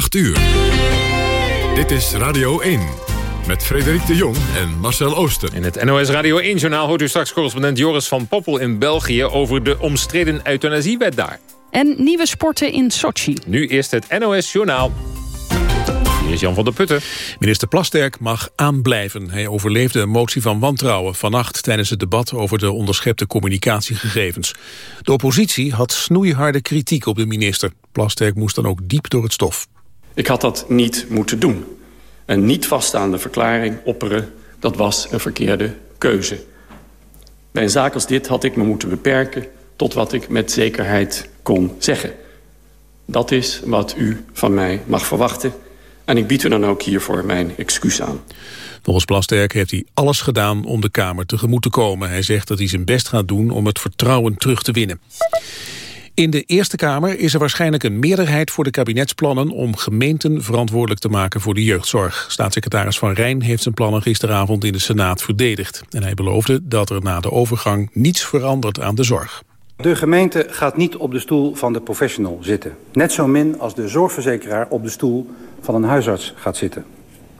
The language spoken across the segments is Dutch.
8 uur. Dit is Radio 1 met Frederik de Jong en Marcel Ooster. In het NOS Radio 1-journaal hoort u straks correspondent Joris van Poppel in België... over de omstreden euthanasiewet daar. En nieuwe sporten in Sochi. Nu eerst het NOS-journaal. Hier is Jan van der Putten. Minister Plasterk mag aanblijven. Hij overleefde een motie van wantrouwen vannacht tijdens het debat over de onderschepte communicatiegegevens. De oppositie had snoeiharde kritiek op de minister. Plasterk moest dan ook diep door het stof. Ik had dat niet moeten doen. Een niet vaststaande verklaring opperen, dat was een verkeerde keuze. Bij een zaak als dit had ik me moeten beperken tot wat ik met zekerheid kon zeggen. Dat is wat u van mij mag verwachten. En ik bied u dan ook hiervoor mijn excuus aan. Volgens Plasterk heeft hij alles gedaan om de Kamer tegemoet te komen. Hij zegt dat hij zijn best gaat doen om het vertrouwen terug te winnen. In de Eerste Kamer is er waarschijnlijk een meerderheid voor de kabinetsplannen om gemeenten verantwoordelijk te maken voor de jeugdzorg. Staatssecretaris Van Rijn heeft zijn plannen gisteravond in de Senaat verdedigd. En hij beloofde dat er na de overgang niets verandert aan de zorg. De gemeente gaat niet op de stoel van de professional zitten. Net zo min als de zorgverzekeraar op de stoel van een huisarts gaat zitten.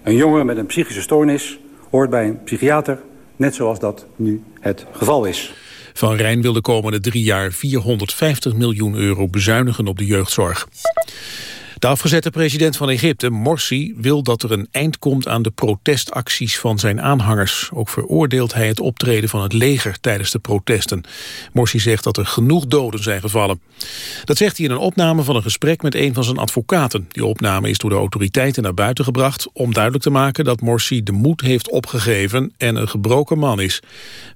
Een jongen met een psychische stoornis hoort bij een psychiater... net zoals dat nu het geval is. Van Rijn wil de komende drie jaar 450 miljoen euro bezuinigen op de jeugdzorg. De afgezette president van Egypte, Morsi, wil dat er een eind komt aan de protestacties van zijn aanhangers. Ook veroordeelt hij het optreden van het leger tijdens de protesten. Morsi zegt dat er genoeg doden zijn gevallen. Dat zegt hij in een opname van een gesprek met een van zijn advocaten. Die opname is door de autoriteiten naar buiten gebracht om duidelijk te maken dat Morsi de moed heeft opgegeven en een gebroken man is.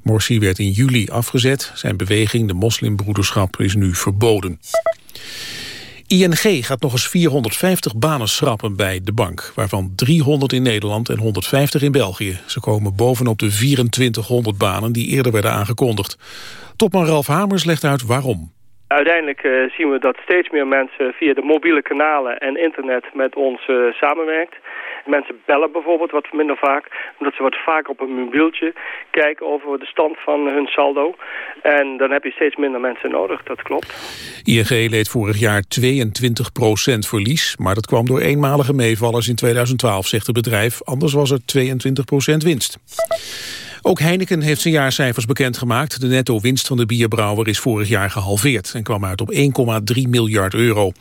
Morsi werd in juli afgezet. Zijn beweging, de moslimbroederschap, is nu verboden. ING gaat nog eens 450 banen schrappen bij de bank, waarvan 300 in Nederland en 150 in België. Ze komen bovenop de 2400 banen die eerder werden aangekondigd. Topman Ralf Hamers legt uit waarom. Uiteindelijk uh, zien we dat steeds meer mensen via de mobiele kanalen en internet met ons uh, samenwerkt. Mensen bellen bijvoorbeeld wat minder vaak, omdat ze wat vaker op een mobieltje kijken over de stand van hun saldo. En dan heb je steeds minder mensen nodig, dat klopt. ING leed vorig jaar 22% verlies, maar dat kwam door eenmalige meevallers in 2012, zegt het bedrijf. Anders was er 22% winst. Ook Heineken heeft zijn jaarcijfers bekendgemaakt. De netto-winst van de bierbrouwer is vorig jaar gehalveerd... en kwam uit op 1,3 miljard euro.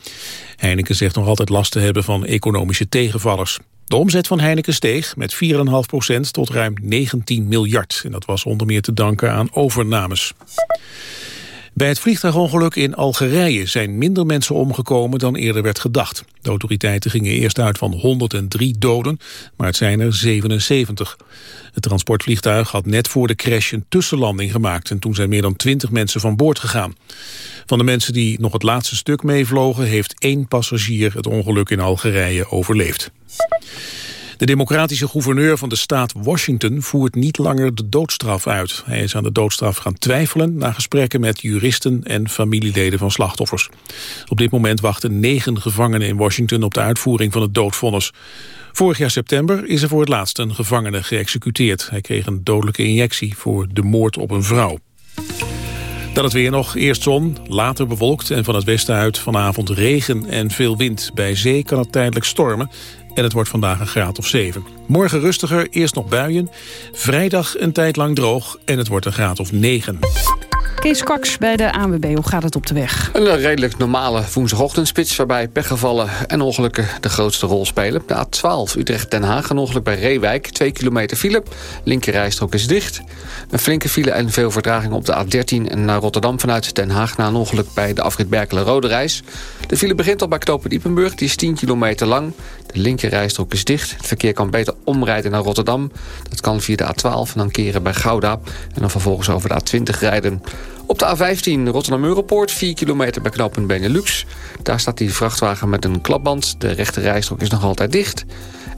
Heineken zegt nog altijd last te hebben van economische tegenvallers. De omzet van Heineken steeg met 4,5% tot ruim 19 miljard. En dat was onder meer te danken aan overnames. Bij het vliegtuigongeluk in Algerije zijn minder mensen omgekomen dan eerder werd gedacht. De autoriteiten gingen eerst uit van 103 doden, maar het zijn er 77. Het transportvliegtuig had net voor de crash een tussenlanding gemaakt... en toen zijn meer dan 20 mensen van boord gegaan. Van de mensen die nog het laatste stuk meevlogen... heeft één passagier het ongeluk in Algerije overleefd. De democratische gouverneur van de staat Washington voert niet langer de doodstraf uit. Hij is aan de doodstraf gaan twijfelen na gesprekken met juristen en familieleden van slachtoffers. Op dit moment wachten negen gevangenen in Washington op de uitvoering van het doodvonnis. Vorig jaar september is er voor het laatst een gevangene geëxecuteerd. Hij kreeg een dodelijke injectie voor de moord op een vrouw. Dan het weer nog. Eerst zon, later bewolkt en van het westen uit vanavond regen en veel wind. Bij zee kan het tijdelijk stormen en het wordt vandaag een graad of 7. Morgen rustiger, eerst nog buien. Vrijdag een tijd lang droog en het wordt een graad of 9. Kees Kwaks bij de ANWB, hoe gaat het op de weg? Een redelijk normale woensdagochtendspits... waarbij pechgevallen en ongelukken de grootste rol spelen. De A12 Utrecht-Den Haag, een ongeluk bij Reewijk. 2 kilometer file, linkerrijstrook is dicht. Een flinke file en veel vertraging op de A13... naar Rotterdam vanuit Den Haag... na een ongeluk bij de afrit Berkelen-Rode Reis. De file begint al bij Knopen Diepenburg, die is 10 kilometer lang. De linkerrijstrook is dicht. Het verkeer kan beter omrijden naar Rotterdam. Dat kan via de A12 en dan keren bij Gouda. En dan vervolgens over de A20 rijden. Op de A15 Rotterdam-Europoort, 4 kilometer bij knooppunt Benelux. Daar staat die vrachtwagen met een klapband. De rechte rijstrook is nog altijd dicht.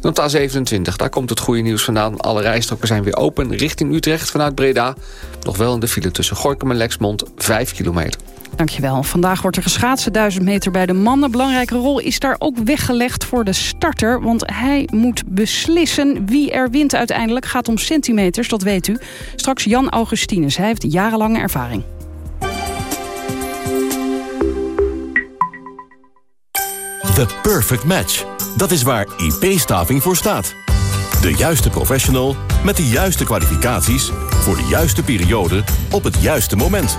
En op de A27, daar komt het goede nieuws vandaan. Alle rijstroken zijn weer open richting Utrecht vanuit Breda. Nog wel in de file tussen Gorkum en Lexmond, 5 kilometer. Dankjewel. Vandaag wordt er geschaatst. 1000 meter bij de mannen. Belangrijke rol is daar ook weggelegd voor de starter. Want hij moet beslissen wie er wint uiteindelijk. Gaat om centimeters, dat weet u. Straks Jan Augustinus. Hij heeft jarenlange ervaring. The perfect match. Dat is waar IP-staving voor staat. De juiste professional met de juiste kwalificaties... voor de juiste periode op het juiste moment.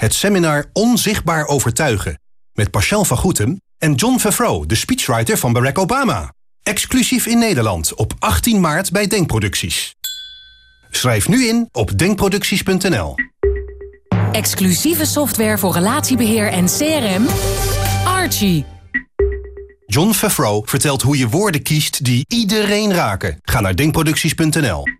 het seminar Onzichtbaar Overtuigen... met Pascal van Goetem en John Favreau, de speechwriter van Barack Obama. Exclusief in Nederland op 18 maart bij Denkproducties. Schrijf nu in op denkproducties.nl. Exclusieve software voor relatiebeheer en CRM. Archie. John Favreau vertelt hoe je woorden kiest die iedereen raken. Ga naar denkproducties.nl.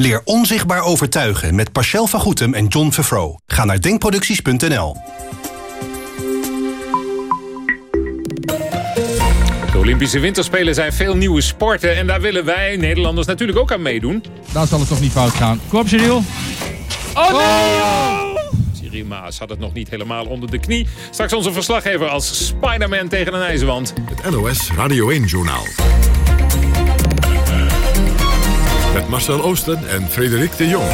Leer onzichtbaar overtuigen met Pascal van Goetem en John Favreau. Ga naar denkproducties.nl. De Olympische Winterspelen zijn veel nieuwe sporten... en daar willen wij, Nederlanders, natuurlijk ook aan meedoen. Daar zal het toch niet fout gaan. Kom op, Cyril. Oh nee! Cyril Maas had het nog niet helemaal onder de knie. Straks onze verslaggever als Spider-Man tegen een ijswand. Het NOS Radio 1-journaal. Met Marcel Oosten en Frederik de Jong.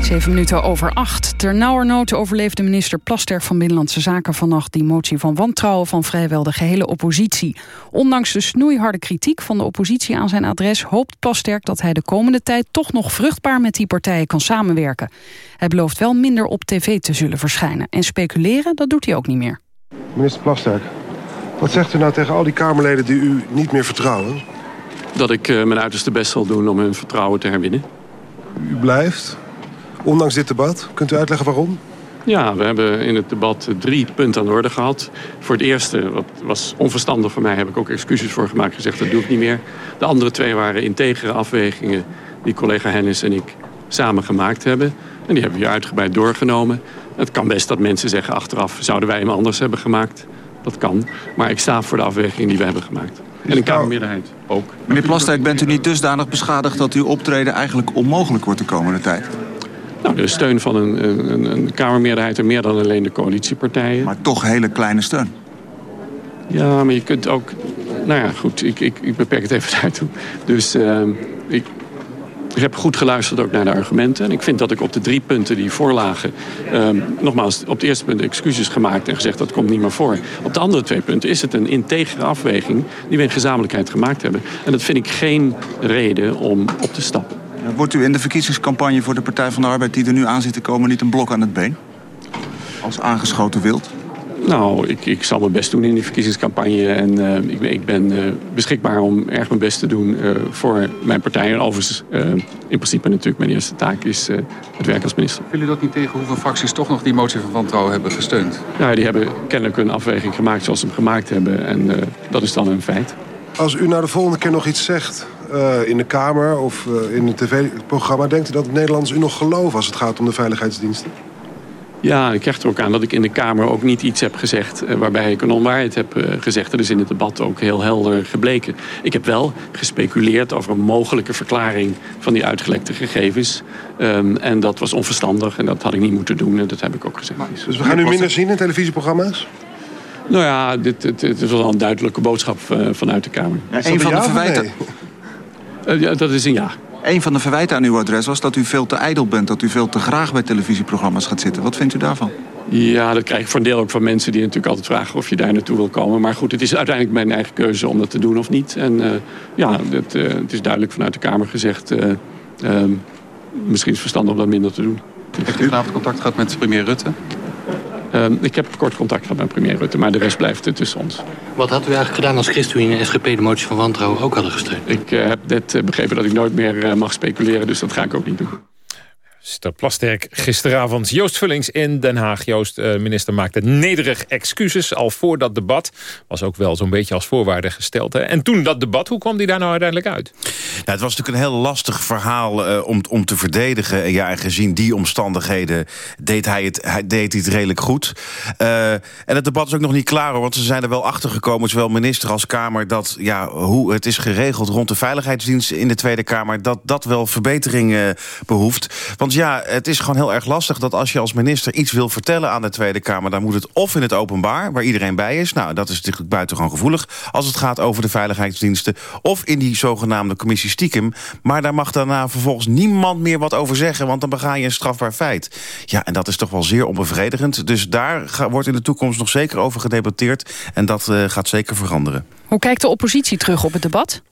Zeven minuten over acht. Ternauwernood overleefde minister Plasterk van Binnenlandse Zaken vannacht die motie van wantrouwen van vrijwel de gehele oppositie. Ondanks de snoeiharde kritiek van de oppositie aan zijn adres hoopt Plasterk dat hij de komende tijd toch nog vruchtbaar met die partijen kan samenwerken. Hij belooft wel minder op tv te zullen verschijnen. En speculeren, dat doet hij ook niet meer. Minister Plasterk, wat zegt u nou tegen al die Kamerleden die u niet meer vertrouwen? Dat ik uh, mijn uiterste best zal doen om hun vertrouwen te herwinnen. U blijft, ondanks dit debat. Kunt u uitleggen waarom? Ja, we hebben in het debat drie punten aan de orde gehad. Voor het eerste, wat was onverstandig voor mij, heb ik ook excuses voor gemaakt. Gezegd, dat doe ik niet meer. De andere twee waren integere afwegingen die collega Hennis en ik samen gemaakt hebben. En die hebben we hier uitgebreid doorgenomen. Het kan best dat mensen zeggen achteraf, zouden wij hem anders hebben gemaakt? Dat kan. Maar ik sta voor de afweging die we hebben gemaakt. En een Kamermeerderheid ook. Meneer Plasterk, bent u niet dusdanig beschadigd... dat uw optreden eigenlijk onmogelijk wordt de komende tijd? Nou, de steun van een, een, een Kamermeerderheid en meer dan alleen de coalitiepartijen. Maar toch hele kleine steun. Ja, maar je kunt ook... Nou ja, goed, ik, ik, ik beperk het even daartoe. Dus uh, ik, ik heb goed geluisterd ook naar de argumenten. En ik vind dat ik op de drie punten die voorlagen... Um, nogmaals, op het eerste punt excuses gemaakt en gezegd dat komt niet meer voor. Op de andere twee punten is het een integere afweging... die we in gezamenlijkheid gemaakt hebben. En dat vind ik geen reden om op te stappen. Wordt u in de verkiezingscampagne voor de Partij van de Arbeid... die er nu aan zit te komen, niet een blok aan het been? Als aangeschoten wild? Nou, ik, ik zal mijn best doen in die verkiezingscampagne. En uh, ik, ik, ben uh, beschikbaar om erg mijn best te doen uh, voor mijn partij. En overigens, in principe natuurlijk, mijn eerste taak is het werk als minister. Willen u dat niet tegen hoeveel fracties toch nog die motie van wantrouwen hebben gesteund? Ja, die hebben kennelijk een afweging gemaakt zoals ze hem gemaakt hebben. En dat is dan een feit. Als u nou de volgende keer nog iets zegt in de Kamer of in een tv-programma... denkt u dat Nederlanders u nog geloven als het gaat om de veiligheidsdiensten? Ja, ik krijg er ook aan dat ik in de Kamer ook niet iets heb gezegd... Uh, waarbij ik een onwaarheid heb uh, gezegd. Dat is in het debat ook heel helder gebleken. Ik heb wel gespeculeerd over een mogelijke verklaring... van die uitgelekte gegevens. Um, en dat was onverstandig en dat had ik niet moeten doen. En dat heb ik ook gezegd. Maar, dus we gaan u minder zien in televisieprogramma's? Nou ja, dit, dit, dit is wel een duidelijke boodschap uh, vanuit de Kamer. Ja, een van de verwijten... Nee? ja, dat is een ja. Een van de verwijten aan uw adres was dat u veel te ijdel bent. Dat u veel te graag bij televisieprogramma's gaat zitten. Wat vindt u daarvan? Ja, dat krijg ik voor een deel ook van mensen die natuurlijk altijd vragen of je daar naartoe wil komen. Maar goed, het is uiteindelijk mijn eigen keuze om dat te doen of niet. En uh, ja, het, uh, het, is duidelijk vanuit de Kamer gezegd... Uh, misschien is het verstandig om dat minder te doen. Heeft u vanavond contact gehad met premier Rutte? Ehm, ik heb kort contact gehad met premier Rutte, maar de rest blijft tussen ons. Wat had u eigenlijk gedaan als ChristenUnie en SGP de motie van wantrouwen ook hadden gesteund? Ik uh, heb net uh, begrepen dat ik nooit meer uh, mag speculeren, dus dat ga ik ook niet doen. Minister Plasterk gisteravond. Joost Vullings in Den Haag. Joost, uh, minister maakte nederig excuses al voor dat debat. Was ook wel zo'n beetje als voorwaarde gesteld. Hè? En toen dat debat, hoe kwam die daar nou uiteindelijk uit? Het was natuurlijk een heel lastig verhaal uh, om, om te verdedigen. En ja, en gezien die omstandigheden deed hij het, hij deed het redelijk goed. Uh, en het debat is ook nog niet klaar hoor. Want ze zijn er wel achter gekomen, zowel minister als Kamer... dat ja, hoe het is geregeld rond de veiligheidsdienst in de Tweede Kamer... dat dat wel verbetering behoeft. Want ja, het is gewoon heel erg lastig dat als je als minister iets wil vertellen aan de Tweede Kamer... dan moet het of in het openbaar, waar iedereen bij is. Nou, dat is natuurlijk buitengewoon gevoelig als het gaat over de veiligheidsdiensten. Of in die zogenaamde commissie stiekem. Maar daar mag daarna vervolgens niemand meer wat over zeggen... want dan bega je een strafbaar feit. Ja, en dat is toch wel zeer onbevredigend. Dus daar wordt in de toekomst nog zeker over gedebatteerd. En dat uh, gaat zeker veranderen. Hoe kijkt de oppositie terug op het debat?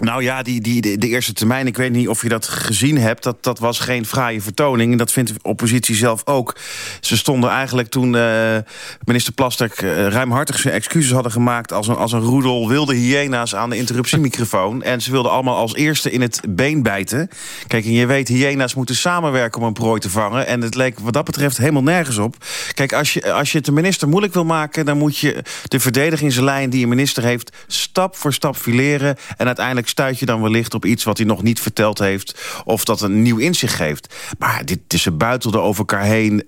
Nou ja, die, die, de, eerste termijn, ik weet niet of je dat gezien hebt... dat, dat was geen fraaie vertoning. En dat vindt de oppositie zelf ook. Ze stonden eigenlijk toen uh, minister Plasterk uh, ruimhartig zijn excuses hadden gemaakt... Als een, als een roedel wilde hyena's aan de interruptiemicrofoon. en ze wilden allemaal als eerste in het been bijten. Kijk, en je weet, hyena's moeten samenwerken om een prooi te vangen. En het leek wat dat betreft helemaal nergens op. Kijk, als je, als je het de minister moeilijk wil maken... dan moet je de verdedigingslijn die een minister heeft... stap voor stap fileren en uiteindelijk stuit je dan wellicht op iets wat hij nog niet verteld heeft... of dat een nieuw inzicht geeft. Maar dit is ze buitelden over elkaar heen. Uh,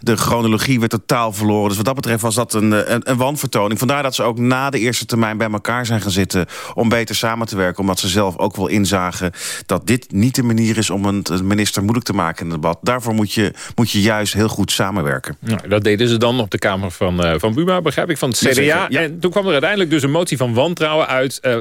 de chronologie werd totaal verloren. Dus wat dat betreft was dat een, een, een wanvertoning. Vandaar dat ze ook na de eerste termijn bij elkaar zijn gaan zitten... om beter samen te werken. Omdat ze zelf ook wel inzagen dat dit niet de manier is... om een minister moeilijk te maken in het debat. Daarvoor moet je, moet je juist heel goed samenwerken. Nou, dat deden ze dan op de Kamer van, uh, van Buma, begrijp ik, van het CDA. Ja, ja. En toen kwam er uiteindelijk dus een motie van wantrouwen uit... Uh,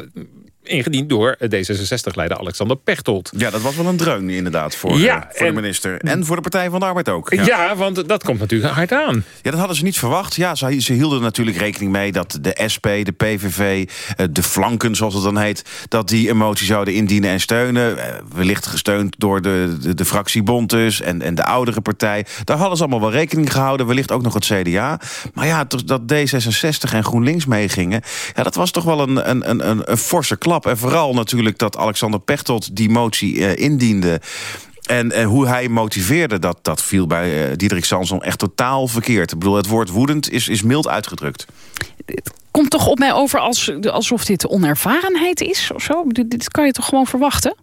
ingediend door D66-leider Alexander Pechtold. Ja, dat was wel een dreun inderdaad voor, ja, voor en, de minister. En voor de Partij van de Arbeid ook. Ja. ja. want dat komt natuurlijk hard aan. Ja, dat hadden ze niet verwacht. Ja, ze, ze hielden natuurlijk rekening mee dat de SP, de PVV, de flanken zoals het dan heet... dat die een motie zouden indienen en steunen. Wellicht gesteund door de, de, de fractie Bontes en, en de oudere partij. Daar hadden ze allemaal wel rekening gehouden. Wellicht ook nog het CDA. Maar ja, dat D66 en GroenLinks meegingen... Ja, dat was toch wel een, een, een, een, een forse klap. En vooral natuurlijk dat Alexander Pechtold die motie uh, indiende. En, en, hoe hij motiveerde, dat, dat viel bij uh, Diederik Samson echt totaal verkeerd. Ik bedoel, het woord woedend is, is mild uitgedrukt. Komt toch op mij over als, alsof dit onervarenheid is of zo? Dit, dit kan je toch gewoon verwachten?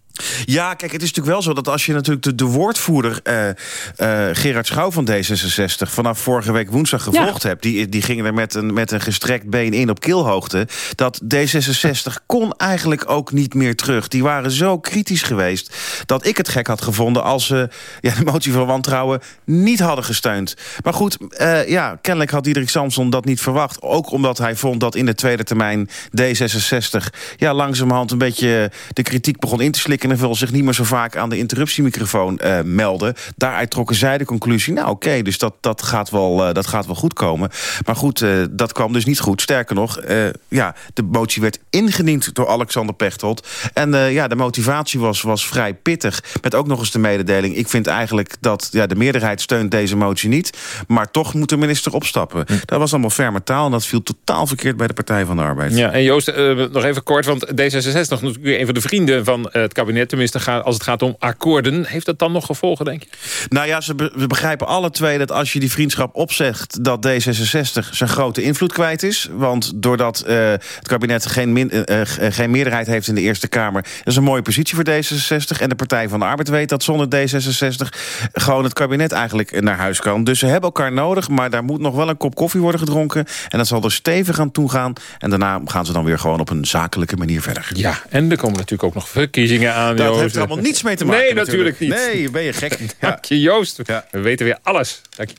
Ja, kijk, het is natuurlijk wel zo dat als je natuurlijk de, de woordvoerder uh, uh, Gerard Schouw van D66 vanaf vorige week woensdag gevolgd ja. hebt, die, die ging er met een, met een gestrekt been in op keelhoogte, dat D66 kon eigenlijk ook niet meer terug. Die waren zo kritisch geweest dat ik het gek had gevonden als ze ja, de motie van wantrouwen niet hadden gesteund. Maar goed, uh, ja, kennelijk had Diederik Samson dat niet verwacht. Ook omdat hij vond dat in de tweede termijn D66 ja, langzamerhand een beetje de kritiek begon in te slikken wil zich niet meer zo vaak aan de interruptiemicrofoon uh, melden. Daaruit trokken zij de conclusie, nou oké, okay, dus dat, dat, gaat wel, uh, dat gaat wel goed komen. Maar goed, uh, dat kwam dus niet goed. Sterker nog, ja, de motie werd ingediend door Alexander Pechtold. En ja, de motivatie was, was vrij pittig. Met ook nog eens de mededeling, ik vind eigenlijk dat ja, de meerderheid steunt deze motie niet. Maar toch moet de minister opstappen. Hm. Dat was allemaal ferme taal en dat viel totaal verkeerd bij de Partij van de Arbeid. Ja, en Joost, nog even kort, want D66 nog natuurlijk een van de vrienden van het kabinet tenminste als het gaat om akkoorden. Heeft dat dan nog gevolgen, denk je? Nou ja, ze we begrijpen alle twee dat als je die vriendschap opzegt... dat D66 zijn grote invloed kwijt is. Want doordat uh, het kabinet geen, min, uh, geen meerderheid heeft in de Eerste Kamer... dat is een mooie positie voor D66. En de Partij van de Arbeid weet dat zonder D66... gewoon het kabinet eigenlijk naar huis kan. Dus ze hebben elkaar nodig, maar daar moet nog wel een kop koffie worden gedronken. En dat zal er stevig aan toe gaan. En daarna gaan ze dan weer gewoon op een zakelijke manier verder. Ja, en er komen natuurlijk ook nog verkiezingen aan Dat Joost. heeft er allemaal niets mee te maken. Nee, natuurlijk, niet. Nee, ben je gek. Dank je, Joost. Ja. We weten weer alles. Dank je.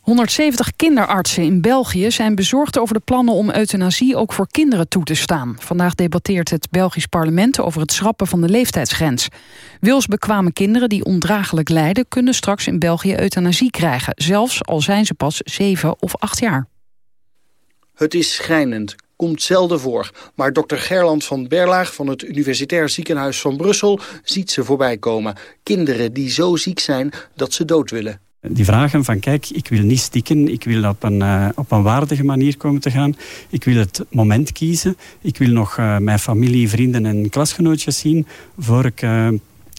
170 kinderartsen in België zijn bezorgd over de plannen om euthanasie ook voor kinderen toe te staan. Vandaag debatteert het Belgisch parlement over het schrappen van de leeftijdsgrens. Wilsbekwame kinderen die ondraaglijk lijden kunnen straks in België euthanasie krijgen. Zelfs al zijn ze pas 7 of 8 jaar. Het is schrijnend komt zelden voor. Maar dokter Gerland van Berlaag van het Universitair Ziekenhuis van Brussel ziet ze voorbij komen. Kinderen die zo ziek zijn dat ze dood willen. Die vragen van kijk, ik wil niet stikken, ik wil op een, uh, op een waardige manier komen te gaan. Ik wil het moment kiezen. Ik wil nog uh, mijn familie, vrienden en klasgenootjes zien voor ik, uh,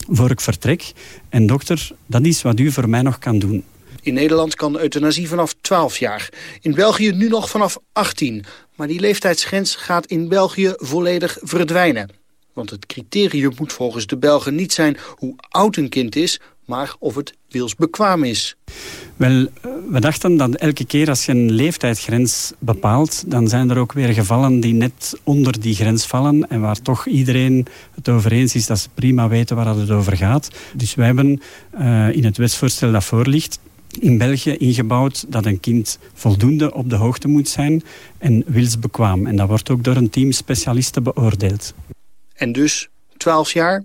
voor ik vertrek. En dokter, dat is wat u voor mij nog kan doen. In Nederland kan euthanasie vanaf 12 jaar. In België nu nog vanaf 18. Maar die leeftijdsgrens gaat in België volledig verdwijnen. Want het criterium moet volgens de Belgen niet zijn hoe oud een kind is... maar of het wilsbekwaam is. Wel, we dachten dat elke keer als je een leeftijdsgrens bepaalt... dan zijn er ook weer gevallen die net onder die grens vallen... en waar toch iedereen het over eens is dat ze prima weten waar het over gaat. Dus wij hebben uh, in het wetsvoorstel dat voor ligt in België ingebouwd dat een kind voldoende op de hoogte moet zijn en wilsbekwaam. En dat wordt ook door een team specialisten beoordeeld. En dus 12 jaar,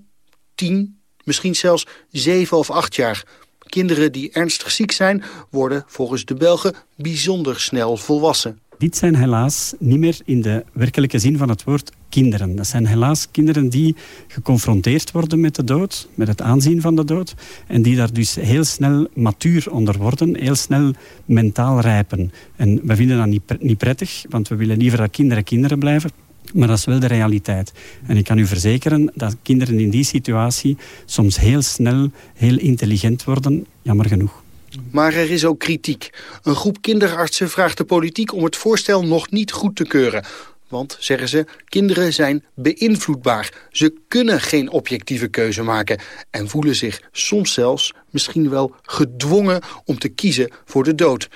10, misschien zelfs 7 of 8 jaar. Kinderen die ernstig ziek zijn worden volgens de Belgen bijzonder snel volwassen. Dit zijn helaas niet meer in de werkelijke zin van het woord kinderen. Dat zijn helaas kinderen die geconfronteerd worden met de dood, met het aanzien van de dood. En die daar dus heel snel matuur onder worden, heel snel mentaal rijpen. En we vinden dat niet, niet prettig, want we willen liever dat kinderen kinderen blijven. Maar dat is wel de realiteit. En ik kan u verzekeren dat kinderen in die situatie soms heel snel heel intelligent worden, jammer genoeg. Maar er is ook kritiek. Een groep kinderartsen vraagt de politiek om het voorstel nog niet goed te keuren. Want, zeggen ze, kinderen zijn beïnvloedbaar. Ze kunnen geen objectieve keuze maken en voelen zich soms zelfs misschien wel gedwongen om te kiezen voor de dood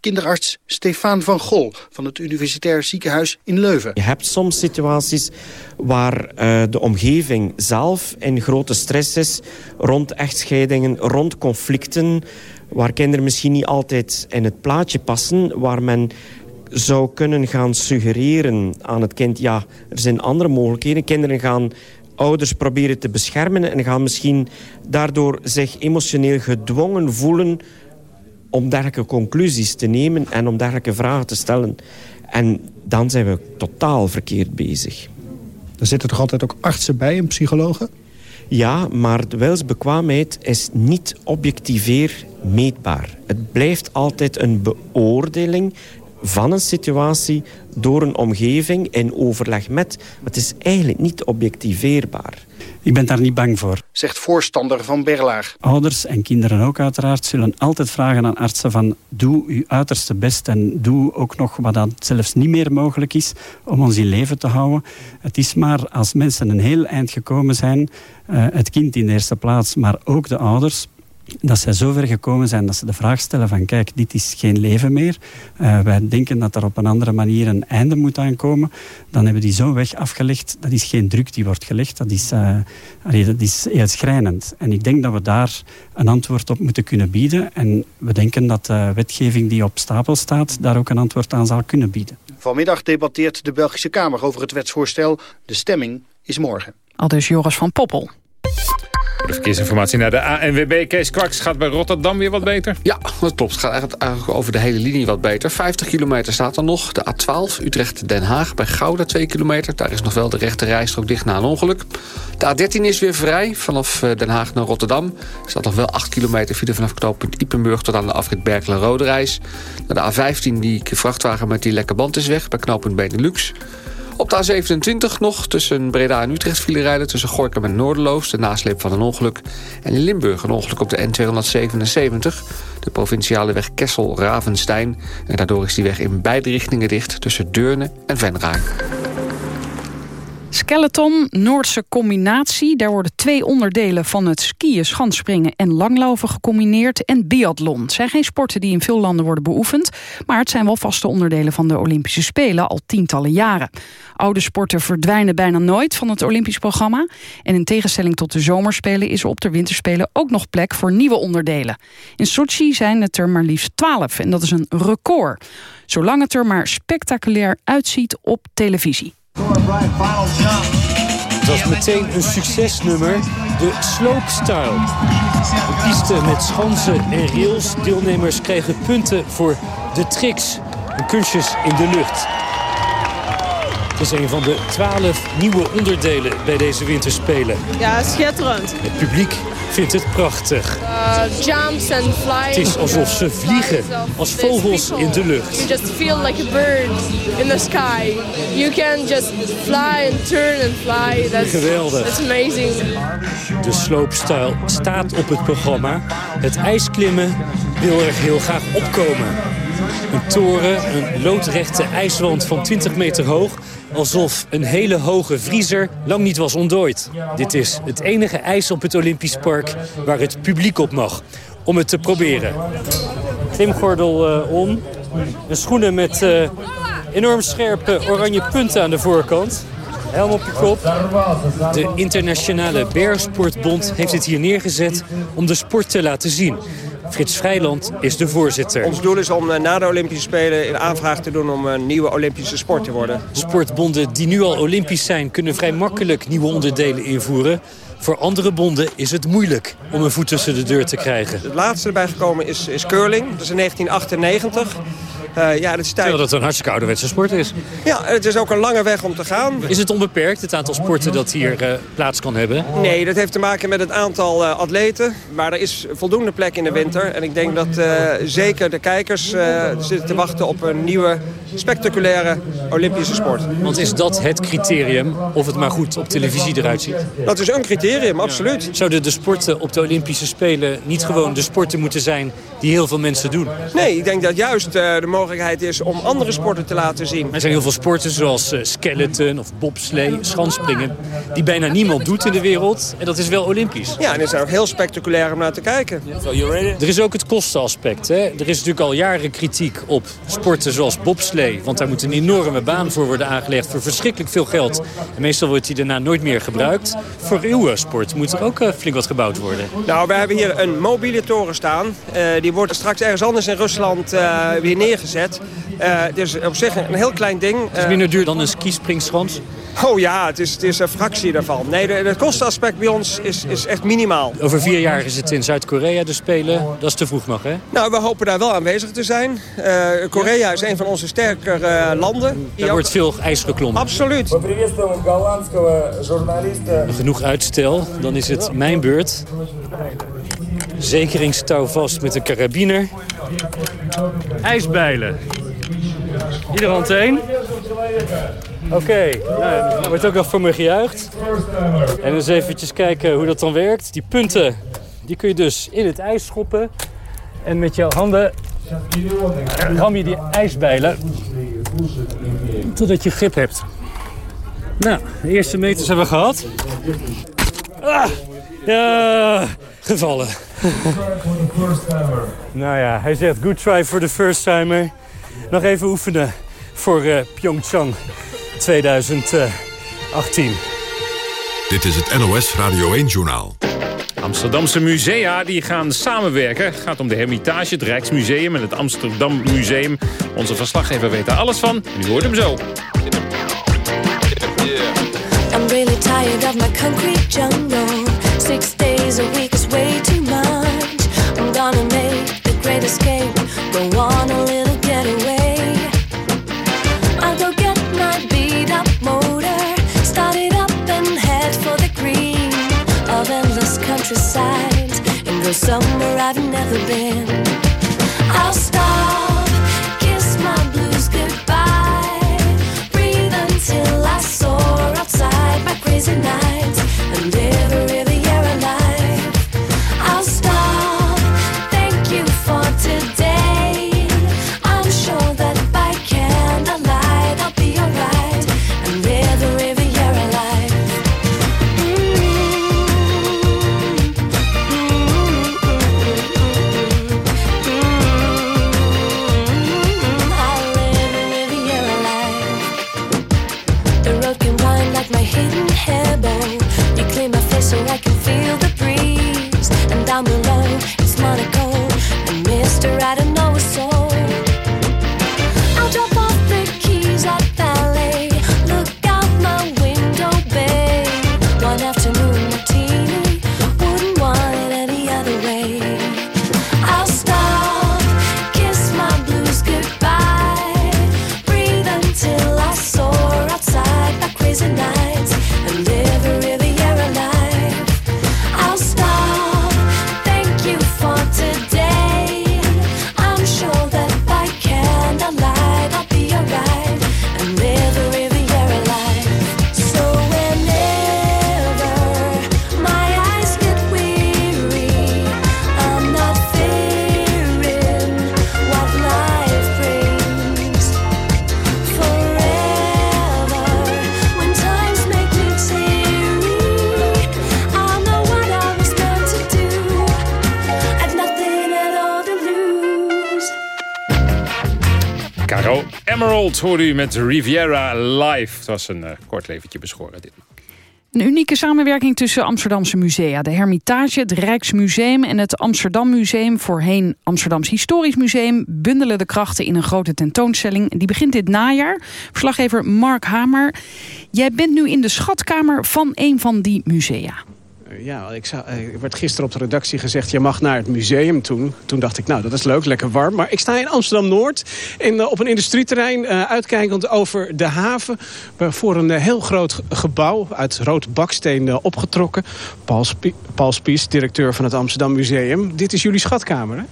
kinderarts Stefan van Gol van het Universitair Ziekenhuis in Leuven. Je hebt soms situaties waar uh, de omgeving zelf in grote stress is... rond echtscheidingen, rond conflicten... waar kinderen misschien niet altijd in het plaatje passen... waar men zou kunnen gaan suggereren aan het kind... ja, er zijn andere mogelijkheden. Kinderen gaan ouders proberen te beschermen... en gaan misschien daardoor zich emotioneel gedwongen voelen om dergelijke conclusies te nemen en om dergelijke vragen te stellen. En dan zijn we totaal verkeerd bezig. Er zitten toch altijd ook artsen bij en psychologen? Ja, maar de wilsbekwaamheid is niet objectiveer meetbaar. Het blijft altijd een beoordeling van een situatie door een omgeving in overleg met. het is eigenlijk niet objectiveerbaar. Ik ben daar niet bang voor. Zegt voorstander van Berlaag. Ouders en kinderen ook uiteraard zullen altijd vragen aan artsen van doe uw uiterste best en doe ook nog wat dan zelfs niet meer mogelijk is om ons in leven te houden. Het is maar als mensen een heel eind gekomen zijn, uh, het kind in de eerste plaats, maar ook de ouders, dat zij zover gekomen zijn dat ze de vraag stellen van kijk, dit is geen leven meer. Uh, wij denken dat er op een andere manier een einde moet aankomen. Dan hebben die zo'n weg afgelegd. Dat is geen druk die wordt gelegd. Dat is, uh, dat is heel schrijnend. En ik denk dat we daar een antwoord op moeten kunnen bieden. En we denken dat de wetgeving die op stapel staat... daar ook een antwoord aan zal kunnen bieden. Vanmiddag debatteert de Belgische Kamer over het wetsvoorstel. De stemming is morgen. Al dus Joris van Poppel. De verkeersinformatie naar de ANWB. Kees Kwaks gaat bij Rotterdam weer wat beter? Ja, dat klopt. Het gaat eigenlijk over de hele linie wat beter. 50 kilometer staat er nog. De A12 Utrecht-Den Haag bij Gouda 2 kilometer. Daar is nog wel de rechte rijstrook dicht na een ongeluk. De A13 is weer vrij. Vanaf eh, Den Haag naar Rotterdam er staat nog wel 8 kilometer file vanaf knooppunt Ipenburg... tot aan de afrit Berkelen-Rode reis. De A15 die vrachtwagen met die lekke band is weg bij knooppunt Benelux. Op de A27 nog tussen Breda en Utrecht vielen tussen Gorkum en Noorderloos, de nasleep van een ongeluk. En in Limburg een ongeluk op de N277... de provinciale weg Kessel-Ravenstein. En daardoor is die weg in beide richtingen dicht... tussen Deurne en Venraai. Skeleton, Noordse combinatie. Daar worden twee onderdelen van het skiën, schanspringen en langlopen gecombineerd. En biathlon. Het zijn geen sporten die in veel landen worden beoefend. Maar het zijn wel vaste onderdelen van de Olympische Spelen al tientallen jaren. Oude sporten verdwijnen bijna nooit van het Olympisch programma. En in tegenstelling tot de zomerspelen is er op de winterspelen ook nog plek voor nieuwe onderdelen. In Sochi zijn het er maar liefst twaalf. En dat is een record. Zolang het er maar spectaculair uitziet op televisie. Het was meteen een succesnummer, de slopestyle. De piste met schansen en rails. Deelnemers kregen punten voor de tricks en kunstjes in de lucht. Het is een van de twaalf nieuwe onderdelen bij deze winterspelen. Ja, schitterend. Het publiek vindt het prachtig. Uh, jumps and flies. Het is alsof ze vliegen als vogels in de lucht. You just feel like a bird in the sky. You can just fly and turn and fly. That's, Geweldig. That's amazing. De slopestyle staat op het programma. Het ijsklimmen wil er heel graag opkomen. Een toren, een loodrechte ijswand van 20 meter hoog... alsof een hele hoge vriezer lang niet was ontdooid. Dit is het enige ijs op het Olympisch Park waar het publiek op mag. Om het te proberen. Klimgordel uh, om. En schoenen met uh, enorm scherpe oranje punten aan de voorkant. Helm op je kop. De Internationale Bergsportbond heeft het hier neergezet om de sport te laten zien. Frits Vrijland is de voorzitter. Ons doel is om na de Olympische Spelen een aanvraag te doen om een nieuwe Olympische sport te worden. Sportbonden die nu al Olympisch zijn kunnen vrij makkelijk nieuwe onderdelen invoeren. Voor andere bonden is het moeilijk om een voet tussen de deur te krijgen. Het laatste erbij gekomen is, is curling. Dat is in 1998. Uh, ja, dat is tijd... Terwijl dat een hartstikke ouderwetse sport is. Ja, het is ook een lange weg om te gaan. Is het onbeperkt, het aantal sporten dat hier uh, plaats kan hebben? Nee, dat heeft te maken met het aantal uh, atleten. Maar er is voldoende plek in de winter. En ik denk dat zeker de kijkers zitten te wachten op een nieuwe, spectaculaire Olympische sport. Want is dat het criterium of het maar goed op televisie eruit ziet? Dat is een criterium, absoluut. Ja. Zouden de sporten op de Olympische Spelen niet gewoon de sporten moeten zijn die heel veel mensen doen? Nee, ik denk dat juist de mogelijkheid is om andere sporten te laten zien. Er zijn heel veel sporten zoals uh, skeleton of bobslee, schansspringen... die bijna niemand doet in de wereld. En dat is wel olympisch. Ja, en dat is ook heel spectaculair om naar te kijken. Er is ook het kostenaspect. Hè? Er is natuurlijk al jaren kritiek op sporten zoals bobslee. Want daar moet een enorme baan voor worden aangelegd voor verschrikkelijk veel geld. En meestal wordt die daarna nooit meer gebruikt. Voor uw sport moet er ook uh, flink wat gebouwd worden. Nou, we hebben hier een mobiele toren staan. Uh, die wordt straks ergens anders in Rusland weer neergezet. Uh, het is op zich een heel klein ding. Het is minder duur dan een skispringschans? Oh ja, het is, het is een fractie daarvan. Nee, het kostenaspect bij ons is, is echt minimaal. Over vier jaar is het in Zuid-Korea de Spelen. Dat is te vroeg nog, hè? Nou, we hopen daar wel aanwezig te zijn. Uh, Korea is een van onze sterkere uh, landen. Er wordt veel ijs geklommen. Absoluut. Genoeg uitstel, dan is het mijn beurt. Zekeringstouw vast met een karabiner. IJsbijlen. Ieder hand één. Oké, okay. nou, wordt ook nog voor me gejuicht. En eens eventjes kijken hoe dat dan werkt. Die punten die kun je dus in het ijs schoppen. En met jouw handen ram je die ijsbijlen totdat je grip hebt. Nou, de eerste meters hebben we gehad. Ah, ja, gevallen. nou ja, hij zegt good try for the first timer. Nog even oefenen voor uh, Pyeongchang 2018. Dit is het NOS Radio 1-journaal. Amsterdamse musea die gaan samenwerken. Het gaat om de Hermitage, het Rijksmuseum en het Amsterdam Museum. Onze verslaggever weet daar alles van en u hoort hem zo. I'm really tired of my concrete jungle. Six days a week is way too much. I'm gonna make the great escape. Go on a little getaway. I'll go get my beat up motor. Start it up and head for the green of endless countryside. And go somewhere I've never been. I'll stop, kiss my blues goodbye. Breathe until I soar outside my crazy nights. Emerald hoorde u met Riviera Live. Het was een uh, kort leventje beschoren. Een unieke samenwerking tussen Amsterdamse musea. De Hermitage, het Rijksmuseum en het Amsterdam Museum... voorheen Amsterdams Historisch Museum... bundelen de krachten in een grote tentoonstelling. Die begint dit najaar. Verslaggever Mark Hamer. Jij bent nu in de schatkamer van een van die musea. Ja, ik, zou, eh, ik werd gisteren op de redactie gezegd... je mag naar het museum toen. Toen dacht ik, nou, dat is leuk, lekker warm. Maar ik sta in Amsterdam-Noord in, op een industrieterrein... Uitkijkend over de haven... voor een heel groot gebouw uit rood baksteen opgetrokken. Paul, Spie Paul Spies, directeur van het Amsterdam Museum. Dit is jullie schatkamer, hè?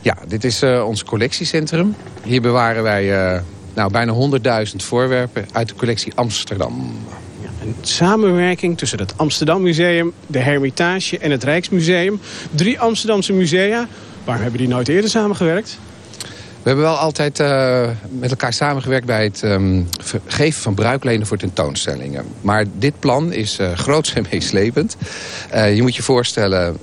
Ja, dit is ons collectiecentrum. Hier bewaren wij nou, bijna 100.000 voorwerpen uit de collectie Amsterdam. Samenwerking tussen het Amsterdam Museum, de Hermitage en het Rijksmuseum. Drie Amsterdamse musea. Waarom hebben die nooit eerder samengewerkt? We hebben wel altijd uh, met elkaar samengewerkt bij het um, geven van bruiklenen voor tentoonstellingen. Maar dit plan is uh, groots en meeslepend. Uh, je moet je voorstellen,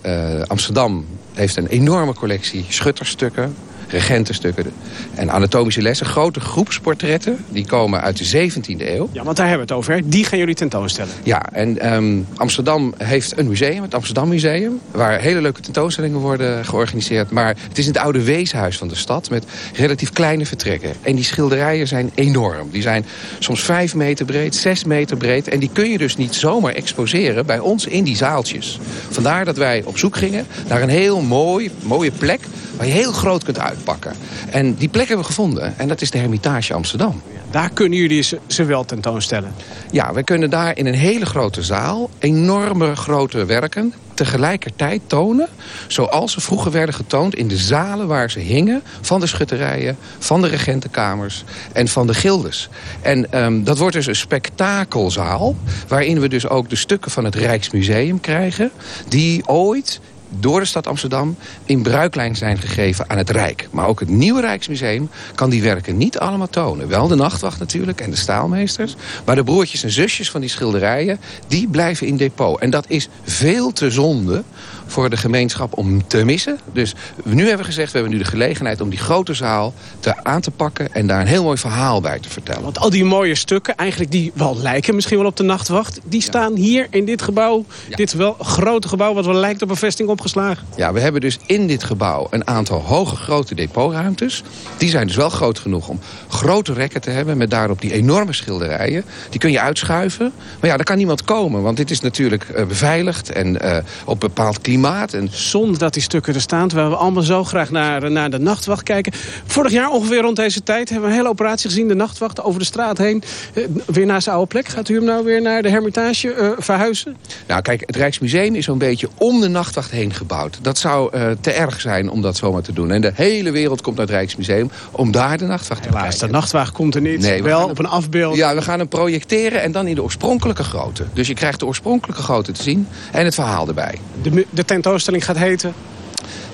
Amsterdam heeft een enorme collectie schutterstukken, regentenstukken en anatomische lessen. Grote groepsportretten, die komen uit de 17e eeuw. Ja, want daar hebben we het over. Die gaan jullie tentoonstellen. Ja, en um, Amsterdam heeft een museum, het Amsterdam Museum... waar hele leuke tentoonstellingen worden georganiseerd. Maar het is het oude weeshuis van de stad met relatief kleine vertrekken. En die schilderijen zijn enorm. Die zijn soms 5 meter breed, 6 meter breed. En die kun je dus niet zomaar exposeren bij ons in die zaaltjes. Vandaar dat wij op zoek gingen naar een heel mooi, mooie plek waar je heel groot kunt uitpakken. En die plek hebben we gevonden. En dat is de Hermitage Amsterdam. Daar kunnen jullie ze, wel tentoonstellen? Ja, we kunnen daar in een hele grote zaal enorme grote werken tegelijkertijd tonen... zoals ze vroeger werden getoond in de zalen waar ze hingen... van de schutterijen, van de regentenkamers en van de gildes. En um, dat wordt dus een spektakelzaal... waarin we dus ook de stukken van het Rijksmuseum krijgen... die ooit door de stad Amsterdam in bruiklijn zijn gegeven aan het Rijk. Maar ook het nieuwe Rijksmuseum kan die werken niet allemaal tonen. Wel de nachtwacht natuurlijk en de staalmeesters. Maar de broertjes en zusjes van die schilderijen, die blijven in depot. En dat is veel te zonde voor de gemeenschap om te missen. Dus nu hebben we gezegd, we hebben nu de gelegenheid om die grote zaal te aan te pakken... en daar een heel mooi verhaal bij te vertellen. Want al die mooie stukken, eigenlijk die wel lijken misschien wel op de nachtwacht... die staan hier in dit gebouw, dit wel grote gebouw... wat wel lijkt op een vesting opgeslagen. Ja, we hebben dus in dit gebouw een aantal hoge grote depotruimtes. Die zijn dus wel groot genoeg om grote rekken te hebben... met daarop die enorme schilderijen. Die kun je uitschuiven. Maar ja, daar kan niemand komen, want dit is natuurlijk uh, beveiligd... en uh, op bepaald klimaat klimaat. En... Zonder dat die stukken er staan, terwijl we allemaal zo graag naar, naar de nachtwacht kijken. Vorig jaar ongeveer rond deze tijd hebben we een hele operatie gezien. De nachtwacht over de straat heen. Eh, weer naar zijn oude plek. Gaat u hem nou weer naar de Hermitage uh, verhuizen? Nou kijk, het Rijksmuseum is zo'n beetje om de nachtwacht heen gebouwd. Dat zou uh, te erg zijn om dat zomaar te doen. En de hele wereld komt naar het Rijksmuseum om daar de nachtwacht te Helaas, de nachtwacht komt er niet. Nee, wel op een afbeeld. Ja, we gaan hem projecteren en dan in de oorspronkelijke grootte. Dus je krijgt de oorspronkelijke grootte te zien en het verhaal erbij. De, de tentoonstelling gaat heten?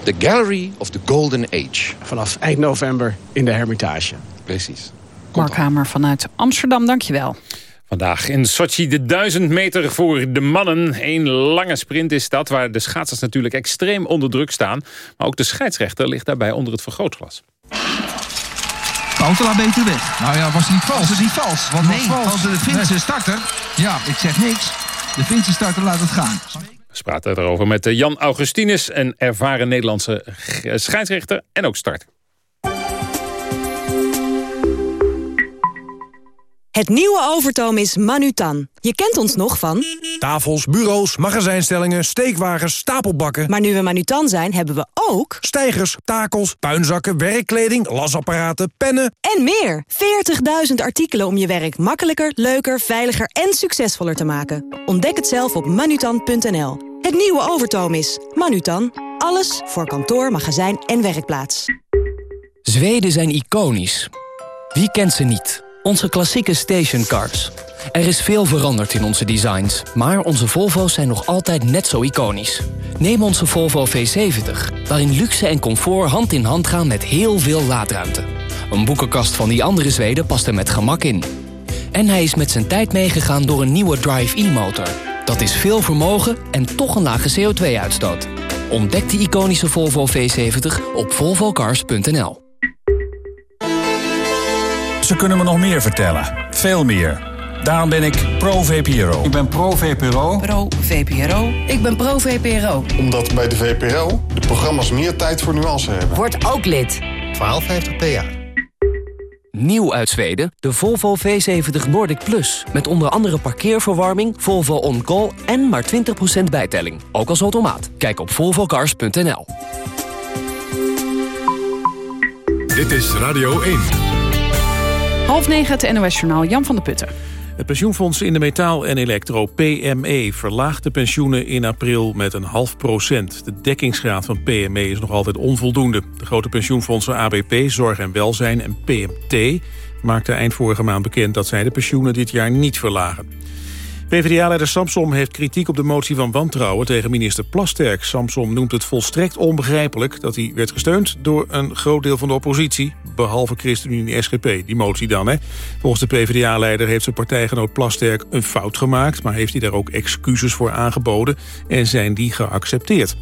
The Gallery of the Golden Age. Vanaf eind november in de Hermitage. Precies. Mark Hamer vanuit Amsterdam, dankjewel. Vandaag in Sochi de 1000 meter voor de mannen. Een lange sprint is dat, waar de schaatsers natuurlijk extreem onder druk staan. Maar ook de scheidsrechter ligt daarbij onder het vergrootglas. Pautela beter weg. Nou ja, was niet vals. Was het niet vals? Wat nee, was vals? als de Finse starter... Ja, ik zeg niks. De Finse starter laat het gaan. We praten erover met eh, Jan Augustinus, een ervaren Nederlandse scheidsrechter en ook start. Het nieuwe Overtoom is Manutan. Je kent ons nog van... Tafels, bureaus, magazijnstellingen, steekwagens, stapelbakken. Maar nu we Manutan zijn, hebben we ook... Stijgers, takels, puinzakken, werkkleding, lasapparaten, pennen... En meer. 40.000 artikelen om je werk makkelijker, leuker, veiliger en succesvoller te maken. Ontdek het zelf op manutan.nl. Het nieuwe Overtoom is Manutan. Alles voor kantoor, magazijn en werkplaats. Zweden zijn iconisch. Wie kent ze niet? Onze klassieke stationcars. Er is veel veranderd in onze designs, maar onze Volvo's zijn nog altijd net zo iconisch. Neem onze Volvo V70, waarin luxe en comfort hand in hand gaan met heel veel laadruimte. Een boekenkast van die andere Zweden past er met gemak in. En hij is met zijn tijd meegegaan door een nieuwe Drive-E-motor. Dat is veel vermogen en toch een lage CO2-uitstoot. Ontdek de iconische Volvo V70 op volvocars.nl. Ze kunnen me nog meer vertellen. Veel meer. Daarom ben ik pro-VPRO. Ik ben pro-VPRO. Pro-VPRO. Ik ben pro-VPRO. Omdat bij de VPRO de programma's meer tijd voor nuance hebben. Word ook lid. 1250 PA. Nieuw uit Zweden, de Volvo V70 Nordic Plus. Met onder andere parkeerverwarming, Volvo On Call en maar 20% bijtelling. Ook als automaat. Kijk op volvocars.nl. Dit is Radio 1. Half negen het NOS-journaal Jan van der Putten. Het pensioenfonds in de metaal en elektro, PME, verlaagt de pensioenen in april met een half procent. De dekkingsgraad van PME is nog altijd onvoldoende. De grote pensioenfondsen ABP, Zorg en Welzijn en PMT maakten eind vorige maand bekend dat zij de pensioenen dit jaar niet verlagen. PvdA-leider Samsom heeft kritiek op de motie van wantrouwen tegen minister Plasterk. Samsom noemt het volstrekt onbegrijpelijk dat hij werd gesteund door een groot deel van de oppositie, behalve ChristenUnie en SGP. Die motie dan, hè. Volgens de PvdA-leider heeft zijn partijgenoot Plasterk een fout gemaakt, maar heeft hij daar ook excuses voor aangeboden en zijn die geaccepteerd.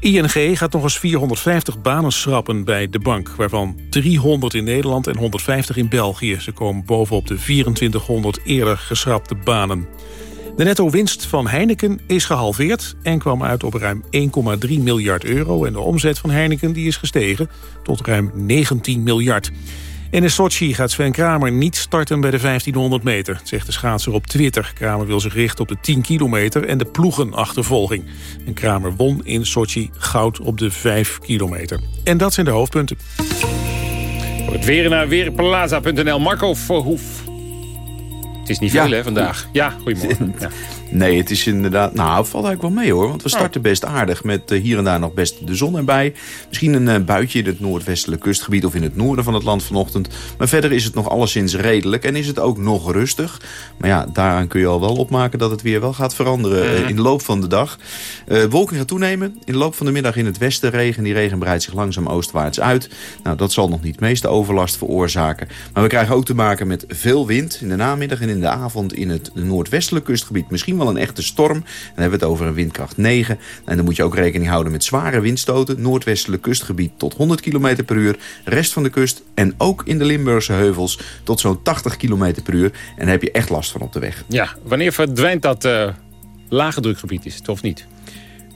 ING gaat nog eens 450 banen schrappen bij de bank... waarvan 300 in Nederland en 150 in België. Ze komen bovenop de 2400 eerder geschrapte banen. De netto-winst van Heineken is gehalveerd en kwam uit op ruim 1,3 miljard euro. En de omzet van Heineken die is gestegen tot ruim 19 miljard. En in Sochi gaat Sven Kramer niet starten bij de 1500 meter, zegt de schaatser op Twitter. Kramer wil zich richten op de 10 kilometer en de ploegenachtervolging. En Kramer won in Sochi goud op de 5 kilometer. En dat zijn de hoofdpunten. Voor het weer naar weerplaza.nl. Marco Verhoef. Het is niet veel Ja. hè vandaag. Ja, goedemorgen. Ja. Nee, het is inderdaad... Nou, het valt eigenlijk wel mee hoor. Want we starten best aardig met eh, hier en daar nog best de zon erbij. Misschien een eh, buitje in het noordwestelijk kustgebied of in het noorden van het land vanochtend. Maar verder is het nog alleszins redelijk en is het ook nog rustig. Maar ja, daaraan kun je al wel opmaken dat het weer wel gaat veranderen eh, in de loop van de dag. Wolken gaat toenemen. In de loop van de middag in het westen regen. Die regen breidt zich langzaam oostwaarts uit. Nou, dat zal nog niet meeste overlast veroorzaken. Maar we krijgen ook te maken met veel wind in de namiddag en in de avond in het noordwestelijk kustgebied. Misschien wel een echte storm. Dan hebben we het over een windkracht 9. En dan moet je ook rekening houden met zware windstoten. Noordwestelijk kustgebied tot 100 km per uur. Rest van de kust en ook in de Limburgse heuvels tot zo'n 80 km per uur. En daar heb je echt last van op de weg. ja, wanneer verdwijnt dat eh, lage drukgebied is het of niet?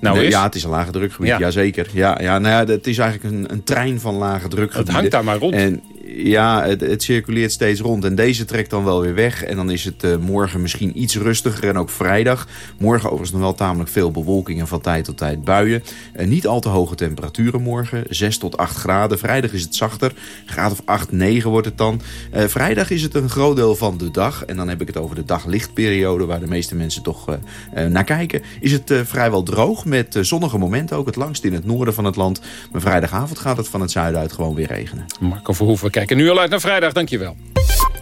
Nou Nee. Ja, het is een lage drukgebied, Ja. jazeker. Ja, ja, nou ja, het is eigenlijk een, een trein van lage drukgebieden. Het hangt daar maar rond. En ja, het, circuleert steeds rond. En deze trekt dan wel weer weg. En dan is het eh, morgen misschien iets rustiger. En ook vrijdag. Morgen overigens nog wel tamelijk veel bewolking en van tijd tot tijd buien. En niet al te hoge temperaturen morgen. 6 tot 8 graden. Vrijdag is het zachter. Graad of 8, 9 wordt het dan. Eh, vrijdag is het een groot deel van de dag. En dan heb ik het over de daglichtperiode... waar de meeste mensen toch eh, naar kijken. Is het vrijwel droog met zonnige momenten. Ook het langst in het noorden van het land. Maar vrijdagavond gaat het van het zuiden uit gewoon weer regenen. Marco Verhoeven, kijken nu al uit naar vrijdag. Dankjewel.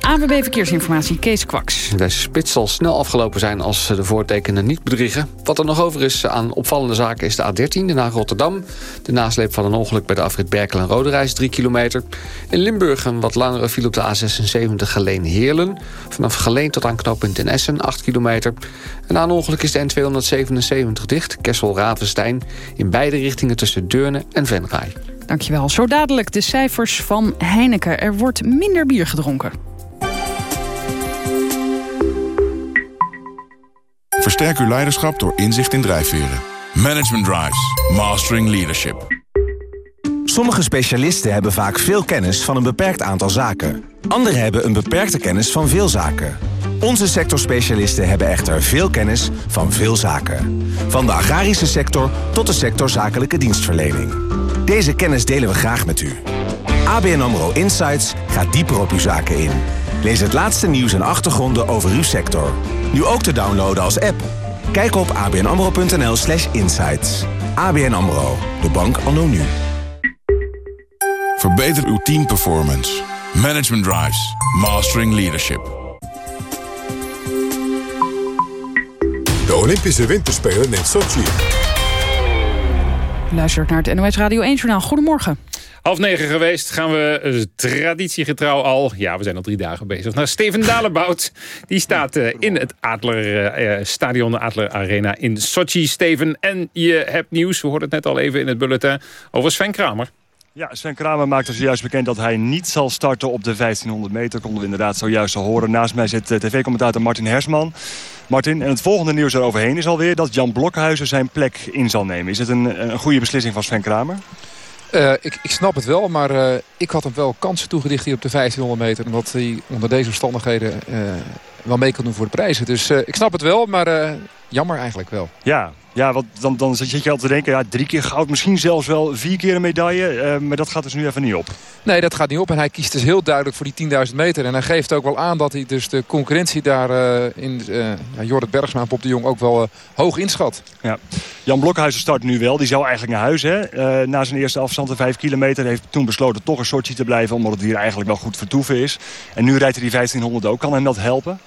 AWB Verkeersinformatie, Kees Kwaks. Deze spits zal snel afgelopen zijn als de voortekenen niet bedriegen. Wat er nog over is aan opvallende zaken is de A13, Den Haag-Rotterdam. De nasleep van een ongeluk bij de afrit Berkel en Roderijs, 3 kilometer. In Limburg een wat langere file op de A76 Geleen-Heerlen. Vanaf Geleen tot aan knooppunt in Essen, 8 kilometer. En na een ongeluk is de N277 dicht, Kessel-Ravenstein... in beide richtingen tussen Deurne en Venray. Dankjewel. Zo dadelijk de cijfers van Heineken. Er wordt minder bier gedronken. Versterk uw leiderschap door inzicht in drijfveren. Management Drives. Mastering Leadership. Sommige specialisten hebben vaak veel kennis van een beperkt aantal zaken. Anderen hebben een beperkte kennis van veel zaken. Onze sectorspecialisten hebben echter veel kennis van veel zaken. Van de agrarische sector tot de sector zakelijke dienstverlening. Deze kennis delen we graag met u. ABN AMRO Insights gaat dieper op uw zaken in. Lees het laatste nieuws en achtergronden over uw sector. Nu ook te downloaden als app. Kijk op abnamro.nl slash insights. ABN AMRO, de bank anno nu. Verbeter uw teamperformance. Management Drives. Mastering Leadership. De Olympische Winterspelen in Sochi. Luistert naar het NOS Radio 1-journaal. Goedemorgen. Half negen geweest gaan we eh, traditiegetrouw al... ja, we zijn al drie dagen bezig... naar Steven Dalebout. Die staat eh, in het Adler eh, Stadion, de Adler Arena in Sochi. Steven, en je hebt nieuws, we hoorden het net al even in het bulletin... over Sven Kramer. Ja, Sven Kramer maakte zojuist bekend dat hij niet zal starten op de 1500 meter. Konden we inderdaad zojuist al horen. Naast mij zit eh, tv-commentator Martin Hersman. Martin, en het volgende nieuws eroverheen is alweer dat Jan Blokhuizen zijn plek in zal nemen. Is het een, een goede beslissing van Sven Kramer? Uh, ik, ik, snap het wel, maar uh, ik had hem wel kansen toegedicht hier op de 1500 meter. Omdat hij onder deze omstandigheden uh, wel mee kan doen voor de prijzen. Dus ik snap het wel, maar jammer eigenlijk wel. Ja, ja want dan, dan zit je altijd te denken, ja, drie keer goud, misschien zelfs wel vier keer een medaille. maar dat gaat dus nu even niet op. Nee, dat gaat niet op. En hij kiest dus heel duidelijk voor die 10.000 meter. En hij geeft ook wel aan dat hij dus de concurrentie daar in ja, Jorrit Bergsma en Pop de Jong ook wel hoog inschat. Ja. Jan Blokhuizen start nu wel. Die zou eigenlijk naar huis. Hè? Uh, na zijn eerste afstand van 5 kilometer heeft toen besloten toch een soortje te blijven. Omdat het hier eigenlijk wel goed vertoeven is. En nu rijdt hij die 1500 ook. Kan hem dat helpen?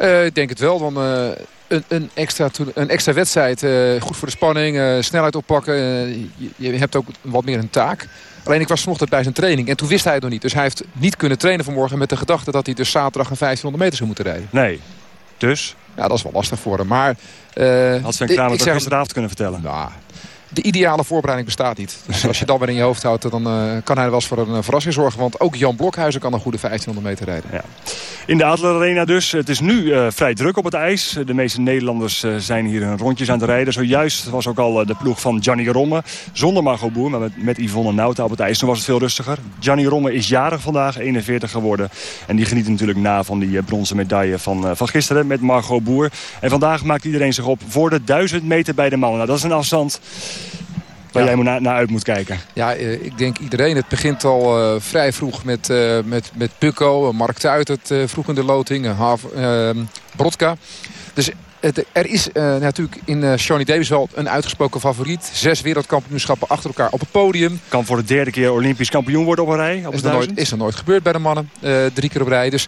Uh, ik denk het wel. Want uh, een, een, extra, een extra wedstrijd. goed voor de spanning. snelheid oppakken. Je, je, hebt ook wat meer een taak. Alleen ik was vanochtend bij zijn training. En toen wist hij het nog niet. Dus hij heeft niet kunnen trainen vanmorgen met de gedachte dat hij dus zaterdag een 1500 meter zou moeten rijden. Nee. Dus? Ja, dat is wel lastig voor hem. Maar, Had Sven Kramer dat gisteravond kunnen vertellen? Nou, de ideale voorbereiding bestaat niet. Dus als je dat maar in je hoofd houdt, dan uh, kan hij wel eens voor een verrassing zorgen. Want ook Jan Blokhuizen kan een goede 1500 meter rijden. Ja. In de Adler Arena dus. Het is nu uh, vrij druk op het ijs. De meeste Nederlanders zijn hier hun rondjes aan het rijden. Zojuist was ook al de ploeg van Gianni Romme. Zonder Margot Boer, maar met, met Yvonne Nauta op het ijs. Toen was het veel rustiger. Gianni Romme is jarig vandaag, 41 geworden. En die geniet natuurlijk na van die bronzen medaille van, van gisteren met Margot Boer. En vandaag maakt iedereen zich op voor de 1000 meter bij de mannen. Nou, dat is een afstand waar ja. jij naar, naar uit moet kijken. Ja, uh, ik denk iedereen. Het begint al uh, vrij vroeg met, uh, met, met Pukko, Mark Tuitert vroeg in de loting, Hav, Brodka. Dus het, er is natuurlijk in uh, Shawnee Davis wel een uitgesproken favoriet. Zes wereldkampioenschappen achter elkaar op het podium. Kan voor de derde keer olympisch kampioen worden op een rij? Op is, er nooit, is er nooit gebeurd bij de mannen. drie keer op rij. Dus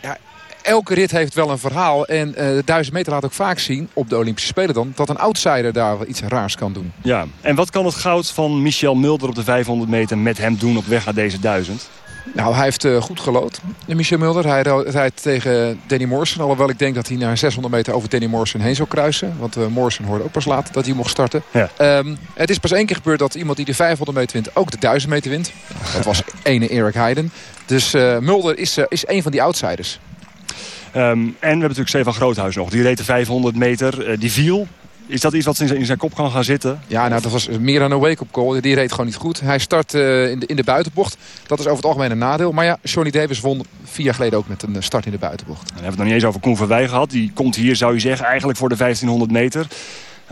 ja, elke rit heeft wel een verhaal. En uh, de 1000 meter laat ook vaak zien, op de Olympische Spelen dan... dat een outsider daar wel iets raars kan doen. Ja, en wat kan het goud van Michel Mulder op de 500 meter met hem doen op weg naar deze 1000? Nou, hij heeft uh, goed gelood, Michel Mulder. Hij rijdt tegen Danny Morrison. Alhoewel ik denk dat hij naar 600 meter over Danny Morrison heen zou kruisen. Want uh, Morrison hoorde ook pas laat dat hij mocht starten. Ja. Um, het is pas één keer gebeurd dat iemand die de 500 meter wint... ook de 1000 meter wint. Dat was ene Eric Heiden. Dus uh, Mulder is, is een van die outsiders. Um, en we hebben natuurlijk Stefan Groothuis nog. Die reed de 500 meter, uh, die viel. Is dat iets wat in zijn, in zijn kop kan gaan zitten? Ja, nou, dat was meer dan een wake-up call. Die reed gewoon niet goed. Hij start uh, in, de, in de buitenbocht. Dat is over het algemeen een nadeel. Maar ja, Johnny Davis won vier jaar geleden ook met een start in de buitenbocht. Dan hebben we het nog niet eens over Koen Verwij gehad. Die komt hier, zou je zeggen, eigenlijk voor de 1500 meter.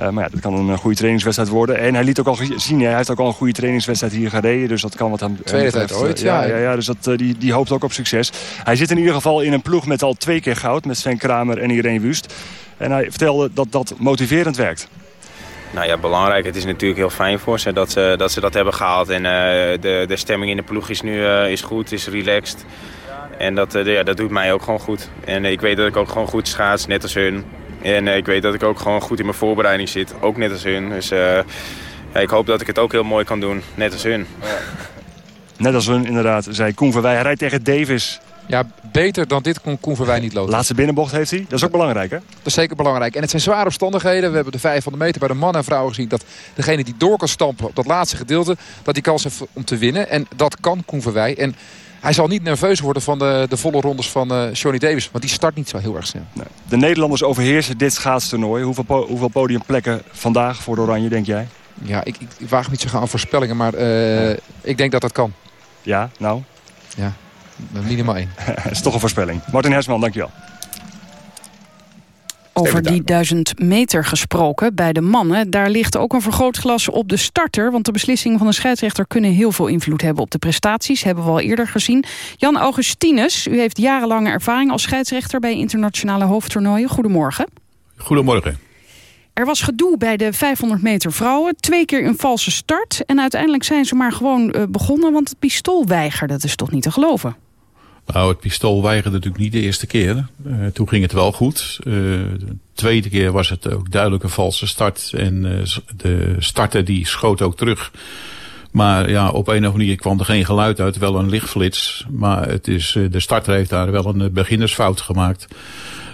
Uh, maar ja, dat kan een goede trainingswedstrijd worden. En hij liet ook al zien, hij heeft ook al een goede trainingswedstrijd hier gereden. Dus dat kan wat hem Tweede tijd ooit, ja. Ja, ja, dus dat, uh, die, die hoopt ook op succes. Hij zit in ieder geval in een ploeg met al twee keer goud. Met Sven Kramer en Irene Wust. En hij vertelde dat dat motiverend werkt. Nou ja, belangrijk. Het is natuurlijk heel fijn voor ze dat ze dat, ze dat hebben gehaald. En uh, de, de stemming in de ploeg is nu is goed, is relaxed. En dat, ja, dat doet mij ook gewoon goed. En ik weet dat ik ook gewoon goed schaats, net als hun. En uh, ik weet dat ik ook gewoon goed in mijn voorbereiding zit. Ook net als hun. Dus uh, ja, ik hoop dat ik het ook heel mooi kan doen. Net als hun. Net als hun, inderdaad, zei Koen Verwij. Hij rijdt tegen Davis. Ja, beter dan dit kon Koen Verwij niet lopen. Laatste binnenbocht heeft hij. Dat is ook belangrijk, hè? Dat is zeker belangrijk. En het zijn zware omstandigheden. We hebben de 500 meter bij de mannen en vrouwen gezien... dat degene die door kan stampen op dat laatste gedeelte... dat die kans heeft om te winnen. En dat kan Koen Verwij. En hij zal niet nerveus worden van de, de volle rondes van uh, Johnny Davis. Want die start niet zo heel erg snel. Nee. De Nederlanders overheersen dit schaatstoernooi. Hoeveel, po hoeveel podiumplekken vandaag voor de Oranje, denk jij? Ja, ik, ik, ik waag niet zo gaan aan voorspellingen. Maar uh, ja. ik denk dat dat kan. Ja, nou? Ja, minimaal één. dat is toch een voorspelling. Martin Hersman, dankjewel. Over die duizend meter gesproken bij de mannen. Daar ligt ook een vergrootglas op de starter. Want de beslissingen van de scheidsrechter kunnen heel veel invloed hebben op de prestaties. Hebben we al eerder gezien. Jan Augustinus, u heeft jarenlange ervaring als scheidsrechter bij internationale hoofdtoernooien. Goedemorgen. Goedemorgen. Er was gedoe bij de 500 meter vrouwen. Twee keer een valse start. En uiteindelijk zijn ze maar gewoon begonnen. Want het pistool weigerde. Dat is toch niet te geloven? Nou, het pistool weigerde natuurlijk niet de eerste keer. Uh, toen ging het wel goed. Uh, de tweede keer was het ook duidelijk een valse start. En uh, de starter die schoot ook terug. Maar ja, op een of andere manier kwam er geen geluid uit. Wel een lichtflits. Maar het is, de starter heeft daar wel een beginnersfout gemaakt.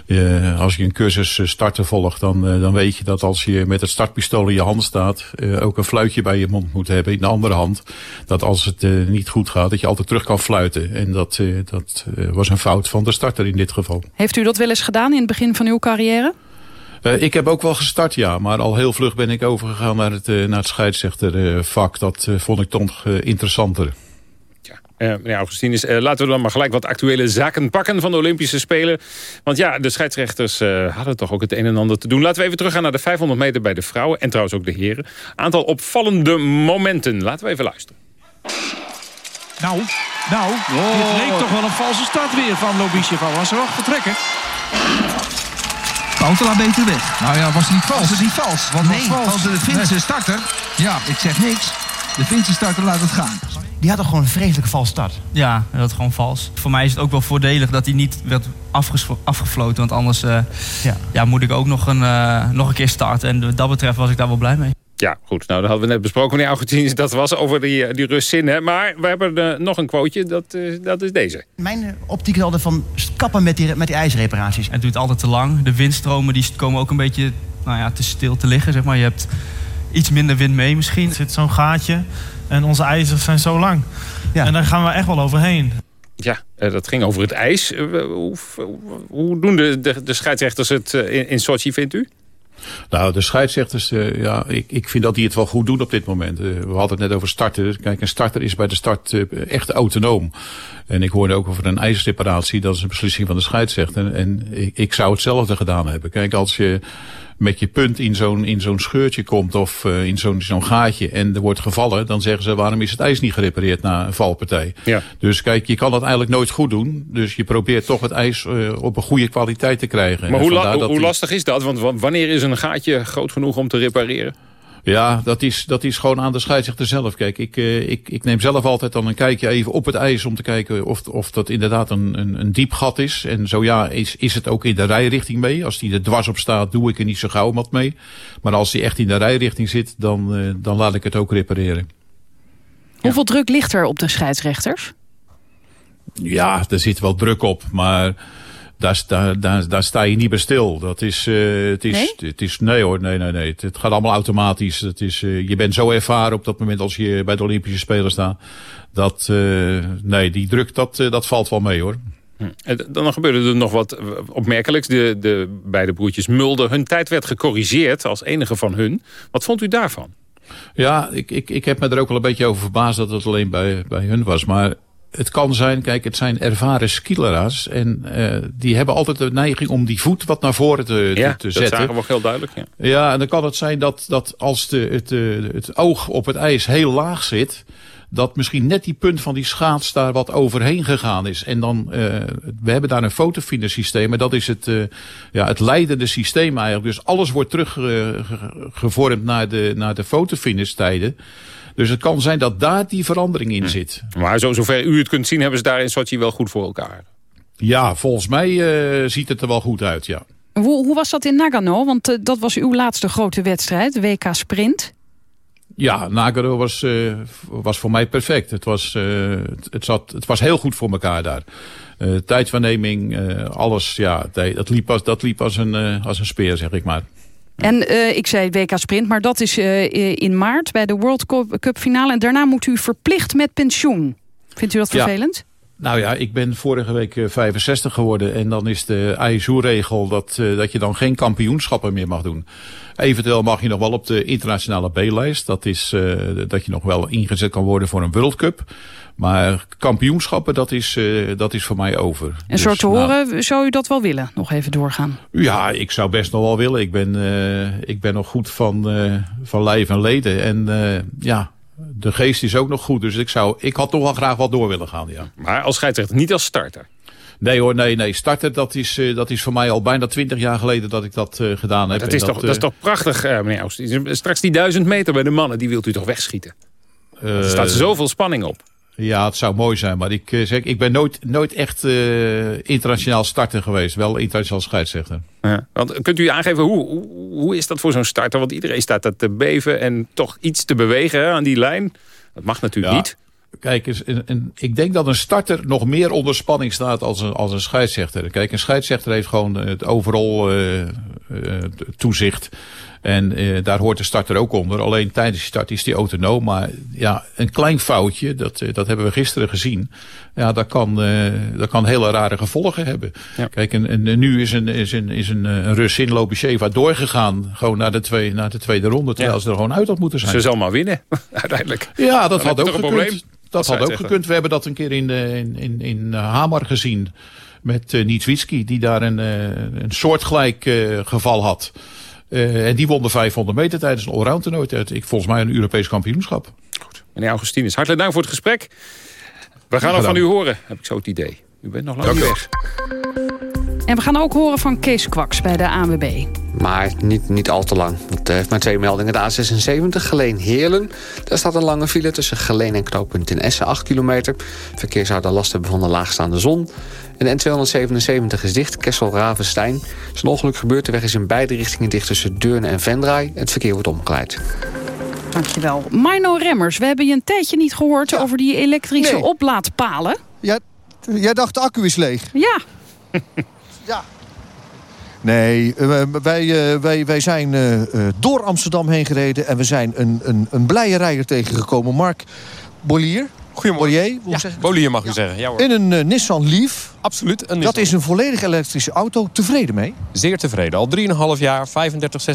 Uh, als je een cursus starten volgt, dan, uh, dan weet je dat als je met het startpistool in je hand staat, uh, ook een fluitje bij je mond moet hebben in de andere hand. Dat als het niet goed gaat, dat je altijd terug kan fluiten. En dat, dat was een fout van de starter in dit geval. Heeft u dat wel eens gedaan in het begin van uw carrière? Uh, ik heb ook wel gestart, ja. Maar al heel vlug ben ik overgegaan naar het, uh, naar het scheidsrechtervak. Dat vond ik toch interessanter. Uh, meneer Augustinus, uh, laten we dan maar gelijk wat actuele zaken pakken van de Olympische Spelen. Want ja, de scheidsrechters uh, hadden toch ook het een en ander te doen. Laten we even teruggaan naar de 500 meter bij de vrouwen en trouwens ook de heren. Aantal opvallende momenten. Laten we even luisteren. Nou, nou, oh. dit leek toch wel een valse start weer van Lobisjeval. Was ze wel vertrekken? Koutela beter weg. Nou ja, was het niet vals? Was het niet vals? Wat nee, was vals? de Finse starter... Ja, ik zeg niks. De Finse starter laat het gaan. Die had toch gewoon een vreselijke vals start? Ja, dat is gewoon vals. Voor mij is het ook wel voordelig dat hij niet werd afgefloten. Want anders uh, ja. Ja, moet ik ook nog een, uh, nog een keer starten. En wat dat betreft was ik daar wel blij mee. Ja, goed. Nou, dat hadden we net besproken, meneer Augustins. Dat was over die, die Russin. Hè? Maar we hebben uh, nog een quoteje. Dat, dat is deze. Mijn optiek is altijd van kappen met die, met die ijsreparaties. Het duurt altijd te lang. De windstromen die komen ook een beetje nou ja, te stil te liggen. Zeg maar. Je hebt iets minder wind mee misschien. Er zit zo'n gaatje en onze ijzers zijn zo lang. Ja. En daar gaan we echt wel overheen. Ja, dat ging over het ijs. Hoe, hoe doen de, de, de scheidsrechters het in, in Sochi, vindt u? Nou, de scheidsrechters, uh, ja, ik, ik vind dat die het wel goed doen op dit moment. Uh, we hadden het net over starten. Kijk, een starter is bij de start uh, echt autonoom. En ik hoorde ook over een ijsreparatie. Dat is een beslissing van de scheidsrechter. En ik, ik zou hetzelfde gedaan hebben. Kijk, als je met je punt in zo'n in zo'n scheurtje komt of uh, in zo'n zo'n gaatje en er wordt gevallen, dan zeggen ze waarom is het ijs niet gerepareerd na een valpartij. Ja. Dus kijk, je kan dat eigenlijk nooit goed doen. Dus je probeert toch het ijs uh, op een goede kwaliteit te krijgen. Maar hoe, la hoe, hoe lastig is dat? Want wanneer is een gaatje groot genoeg om te repareren? Ja, dat is, dat is gewoon aan de scheidsrechter zelf. Kijk, ik, uh, ik, ik neem zelf altijd dan een kijkje even op het ijs om te kijken of, of dat inderdaad een, een, een diep gat is. En zo ja, is, is het ook in de rijrichting mee. Als die er dwars op staat, doe ik er niet zo gauw wat mee. Maar als die echt in de rijrichting zit, dan, uh, dan laat ik het ook repareren. Hoeveel druk ligt er op de scheidsrechters? Ja, er zit wel druk op, maar daar, daar, daar, daar sta je niet bij stil. Dat is, uh, het is, nee? Het is, nee hoor, nee, nee, nee. Het, het gaat allemaal automatisch. Het is, uh, je bent zo ervaren op dat moment als je bij de Olympische Spelen staat. Dat, uh, nee, die druk, dat, dat valt wel mee hoor. Hm. Dan gebeurde er nog wat opmerkelijks. De, de beide broertjes Mulder, hun tijd werd gecorrigeerd als enige van hun. Wat vond u daarvan? Ja, ik, ik, ik heb me er ook wel een beetje over verbaasd dat het alleen bij, bij hun was. Maar het kan zijn, kijk, het zijn ervaren skilera's. En uh, die hebben altijd de neiging om die voet wat naar voren te, ja, te, te zetten. dat zagen we heel duidelijk. Ja, ja en dan kan het zijn dat, dat als de, het, het oog op het ijs heel laag zit dat misschien net die punt van die schaats daar wat overheen gegaan is. En dan, uh, we hebben daar een fotofinder systeem. En dat is het, uh, ja, het leidende systeem eigenlijk. Dus alles wordt teruggevormd uh, naar de, naar de fotofinish tijden. Dus het kan zijn dat daar die verandering in zit. Hm. Maar zo, zover u het kunt zien, hebben ze daar in Sochi wel goed voor elkaar. Ja, volgens mij uh, ziet het er wel goed uit, ja. Hoe, hoe was dat in Nagano? Want uh, dat was uw laatste grote wedstrijd, WK Sprint. Ja, Nagano was, uh, was voor mij perfect. Het was, het, het, zat, het was heel goed voor elkaar daar. tijdwaarneming, alles, ja, dat liep als, dat liep als, een, als een speer, zeg ik maar. En uh, ik zei WK Sprint, maar dat is uh, in maart bij de World Cup finale. En daarna moet u verplicht met pensioen. Vindt u dat vervelend? Ja. Nou ja, ik ben vorige week 65 geworden en dan is de ISU-regel dat, uh, dat je dan geen kampioenschappen meer mag doen. Eventueel mag je nog wel op de internationale B-lijst. Dat is dat je nog wel ingezet kan worden voor een World Cup. Maar kampioenschappen, dat is, uh, dat is voor mij over. En dus, zo te nou, horen, zou u dat wel willen? Nog even doorgaan. Ja, ik zou best nog wel willen. Ik ben, uh, ik ben nog goed van, uh, van lijf en leden. En ja, de geest is ook nog goed. Dus ik, zou, ik had toch wel graag wat door willen gaan, ja. Maar als scheidsrechter, niet als starter? Nee hoor, nee, nee. Starter, dat is, uh, dat is voor mij al bijna twintig jaar geleden dat ik dat uh, gedaan heb. Dat is, toch, dat, uh, dat is toch prachtig, meneer Oost. Straks die duizend meter bij de mannen, die wilt u toch wegschieten? er staat zoveel spanning op. Ja, het zou mooi zijn, maar ik, zeg, ik ben nooit, nooit echt internationaal starter geweest. Wel internationaal scheidsrechter. Ja, want kunt u aangeven, hoe, hoe, hoe is dat voor zo'n starter? Want iedereen staat dat te beven en toch iets te bewegen hè, aan die lijn. Dat mag natuurlijk ja. niet. kijk eens, ik denk dat een starter nog meer onder spanning staat als een, als een scheidsrechter. Kijk, een scheidsrechter heeft gewoon het overal uh, uh, toezicht. En uh, daar hoort de starter ook onder. Alleen tijdens de start is die autonoom. Maar ja, een klein foutje, dat, dat hebben we gisteren gezien. Ja, dat kan, uh, dat kan hele rare gevolgen hebben. Ja. Kijk, en, en, nu is een, is een, is een, een Russin Lobisheva doorgegaan. Gewoon naar de, twee, naar de tweede ronde. Terwijl ja. ze er gewoon uit had moeten zijn. Ze zal maar winnen, uiteindelijk. Ja, dat had ook gekund. Probleem. Dat had ook zeggen. gekund. We hebben dat een keer in, in, in, in Hamar gezien. Met uh, die daar een, een soortgelijk uh, geval had. Uh, en die won de 500 meter tijdens een allround toernooi. Ik volgens mij een Europees kampioenschap. Goed. Meneer Augustinus, hartelijk dank voor het gesprek. We gaan nog van u horen, heb ik zo het idee. U bent nog lang niet weg. En we gaan ook horen van Kees Kwaks bij de ANWB. Maar niet, niet al te lang. Want hij heeft maar twee meldingen. De A76, Geleen Heerlen. Daar staat een lange file tussen Geleen en knooppunt in Essen, 8 kilometer. Verkeer zou daar last hebben van de laagstaande zon. En de N277 is dicht, Kessel-Ravenstein. Zijn ongeluk gebeurt, de weg is in beide richtingen dicht tussen Deurne en Vendraai. Het verkeer wordt omgeleid. Dankjewel. Mino Remmers, we hebben je een tijdje niet gehoord ja. over die elektrische nee. oplaadpalen. Ja, jij dacht de accu is leeg? Ja. ja. Nee, wij, wij, wij zijn door Amsterdam heen gereden... en we zijn een, een, een blije rijder tegengekomen. Mark Bollier, Goedemorgen. Bolier, ja, zeg Bolier mag u ja. zeggen. Ja, hoor. In een uh, Nissan Leaf. Absoluut. Een dat Nissan. is een volledig elektrische auto. Tevreden mee? Zeer tevreden. Al 3,5 jaar, 35,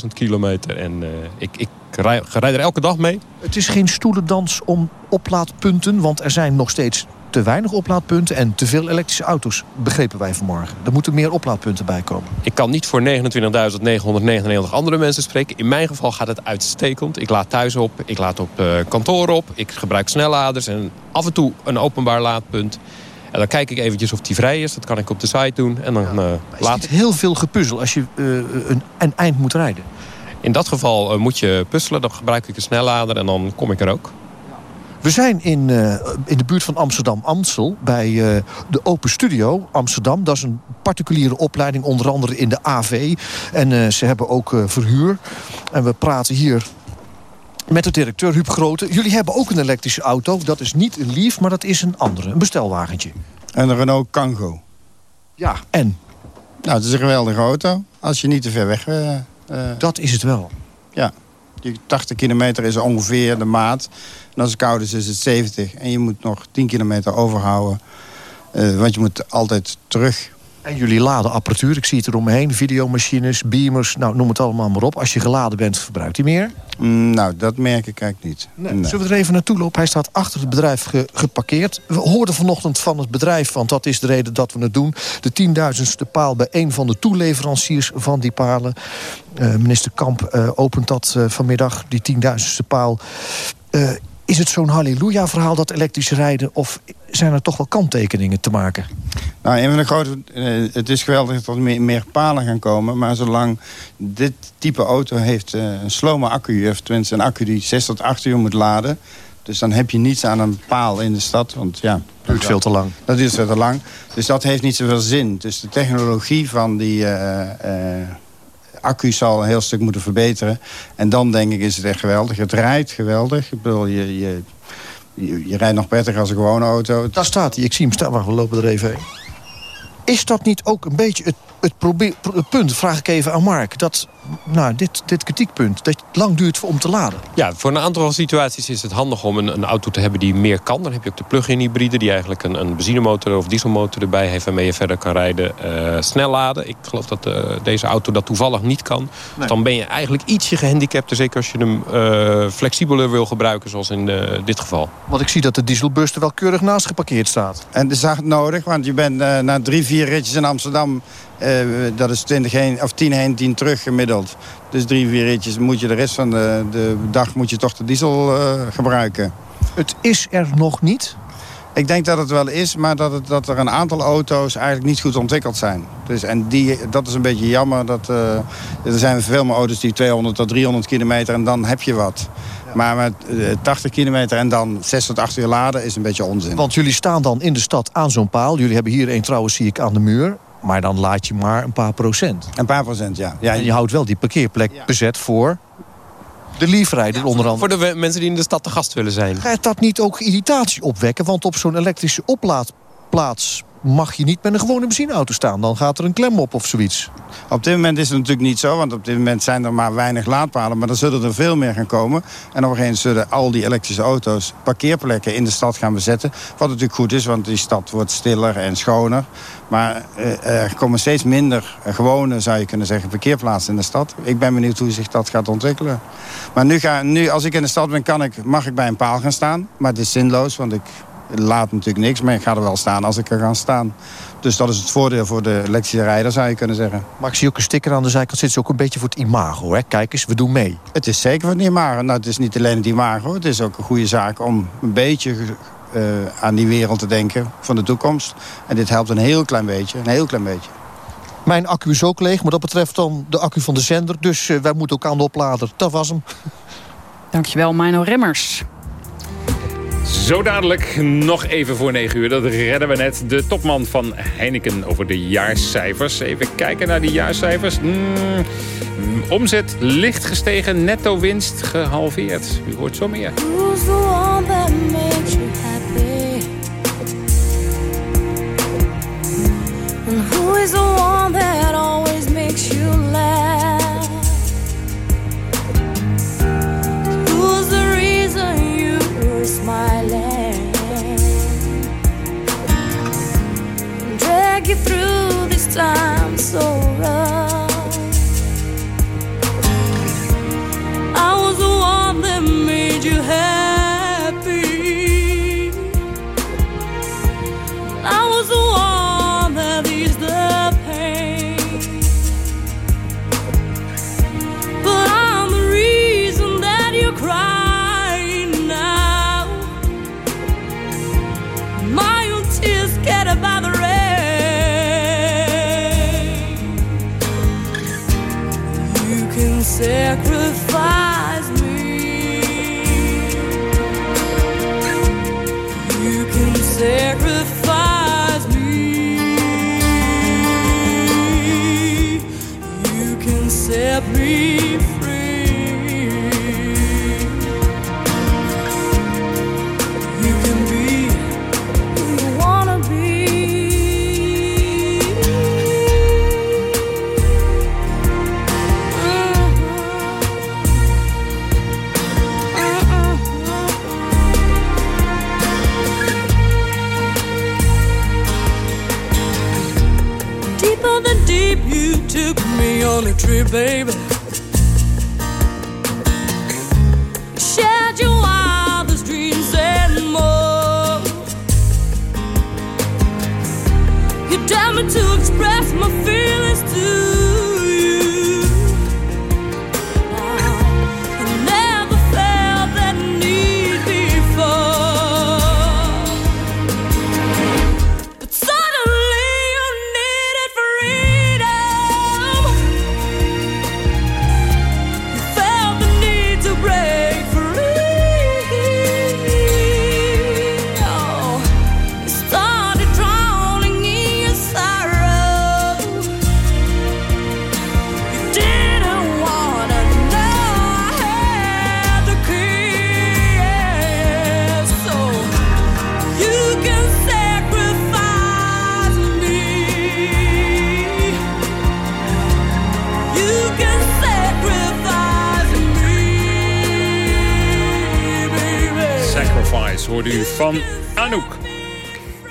36.000 kilometer. En uh, ik, ik rij, rijd er elke dag mee. Het is geen stoelendans om oplaadpunten. Want er zijn nog steeds te weinig oplaadpunten en te veel elektrische auto's, begrepen wij vanmorgen. Er moeten meer oplaadpunten bij komen. Ik kan niet voor 29.999 andere mensen spreken. In mijn geval gaat het uitstekend. Ik laad thuis op, ik laad op uh, kantoor op, ik gebruik snelladers en af en toe een openbaar laadpunt. En dan kijk ik eventjes of die vrij is. Dat kan ik op de site doen. En dan ja, uh, laat ik... heel veel gepuzzel als je uh, een, een eind moet rijden. In dat geval moet je puzzelen. Dan gebruik ik een snellader en dan kom ik er ook. We zijn in, uh, in de buurt van Amsterdam-Amstel bij uh, de Open Studio Amsterdam. Dat is een particuliere opleiding, onder andere in de AV. En uh, ze hebben ook verhuur. En we praten hier met de directeur Huub Grote. Jullie hebben ook een elektrische auto. Dat is niet een Leaf, maar dat is een andere, een bestelwagentje. Een Renault Kangoo. Ja, en? Nou, het is een geweldige auto. Als je niet te ver weg... dat is het wel. Ja. Die 80 kilometer is ongeveer de maat. En als het koud is, is het 70. En je moet nog 10 kilometer overhouden. Uh, want je moet altijd terug. En jullie laden apparatuur, ik zie het eromheen. Videomachines, beamers, nou, noem het allemaal maar op. Als je geladen bent, verbruikt hij meer? Mm, nou, dat merk ik eigenlijk niet. Nee. Nee. Zullen we er even naartoe lopen? Hij staat achter het bedrijf ge geparkeerd. We hoorden vanochtend van het bedrijf, want dat is de reden dat we het doen. De tienduizendste paal bij een van de toeleveranciers van die palen. Uh, minister Kamp uh, opent dat uh, vanmiddag, die tienduizendste paal. Is het zo'n halleluja-verhaal dat elektrisch rijden... of zijn er toch wel kanttekeningen te maken? Nou, een van de grote... Uh, het is geweldig dat er meer, meer, palen gaan komen... maar zolang dit type auto heeft uh, een slome accu... of tenminste een accu die 6 tot 8 uur moet laden... dus dan heb je niets aan een paal in de stad, want ja... Dat duurt veel te lang. Dat duurt veel te lang. Dus dat heeft niet zoveel zin. Dus de technologie van die... Uh, accu zal een heel stuk moeten verbeteren. En dan denk ik is het echt geweldig. Het rijdt geweldig. Ik bedoel, je, je, je, je rijdt nog prettig als een gewone auto. Daar staat hij. Ik zie hem staan. Wacht, we lopen er even heen. Is dat niet ook een beetje het, het, probeer, het punt, vraag ik even aan Mark... dat nou, dit, dit kritiekpunt, dat het lang duurt om te laden? Ja, voor een aantal situaties is het handig om een, een auto te hebben die meer kan. Dan heb je ook de plug-in hybride die eigenlijk een, een benzinemotor of dieselmotor erbij heeft... waarmee je verder kan rijden. Uh, snel laden. Ik geloof dat uh, deze auto dat toevallig niet kan. Nee. Dus dan ben je eigenlijk ietsje gehandicapt. Zeker als je hem uh, flexibeler wil gebruiken, zoals in dit geval. Want ik zie dat de dieselbus er wel keurig naast geparkeerd staat. En dat is hard nodig, want je bent na drie, vier ritjes in Amsterdam... dat is 20 heen, of 10 heen, 10 terug gemiddeld. Dus drie, vier ritjes moet je de rest van de, de dag moet je toch de diesel uh, gebruiken. Het is er nog niet? Ik denk dat het wel is, maar dat, het, dat er een aantal auto's eigenlijk niet goed ontwikkeld zijn. Dus, en die, dat is een beetje jammer. Dat, uh, er zijn veel meer auto's die 200 tot 300 kilometer en dan heb je wat. Ja. Maar met uh, 80 kilometer en dan 6 tot 8 uur laden is een beetje onzin. Want jullie staan dan in de stad aan zo'n paal. Jullie hebben hier een trouwens, zie ik, aan de muur. Maar dan laat je maar een paar procent. Een paar procent, ja. ja en je houdt wel die parkeerplek ja. bezet voor... De liefrijder onder andere. Voor de mensen die in de stad te gast willen zijn. Gaat dat niet ook irritatie opwekken? Want op zo'n elektrische oplaadplaats mag je niet met een gewone benzineauto staan. Dan gaat er een klem op of zoiets. Op dit moment is het natuurlijk niet zo, want op dit moment zijn er maar weinig laadpalen. Maar er zullen er veel meer gaan komen. En op een gegeven moment zullen al die elektrische auto's parkeerplekken in de stad gaan bezetten. Wat natuurlijk goed is, want die stad wordt stiller en schoner. Maar eh, er komen steeds minder gewone, zou je kunnen zeggen, parkeerplaatsen in de stad. Ik ben benieuwd hoe zich dat gaat ontwikkelen. Maar nu, ga, nu als ik in de stad ben, kan ik, mag ik bij een paal gaan staan. Maar het is zinloos, want ik laat natuurlijk niks, maar ik ga er wel staan als ik er ga staan. Dus dat is het voordeel voor de elektrische rijder, zou je kunnen zeggen. Maar ik zie ook een sticker aan de zijkant zit ook een beetje voor het imago. Hè? Kijk eens, we doen mee. Het is zeker voor het imago. Nou, het is niet alleen het imago. Het is ook een goede zaak om een beetje uh, aan die wereld te denken van de toekomst. En dit helpt een heel klein beetje, een heel klein beetje. Mijn accu is ook leeg, maar dat betreft dan de accu van de zender. Dus uh, wij moeten ook aan de oplader. Dat was hem. Dankjewel, Mino Remmers. Zo dadelijk, nog even voor 9 uur. Dat redden we net. De topman van Heineken over de jaarcijfers. Even kijken naar die jaarcijfers. Mm, omzet licht gestegen, netto winst gehalveerd. U hoort zo meer. And who is the one that always makes you laugh? Smiling? Drag you through this time so rough. You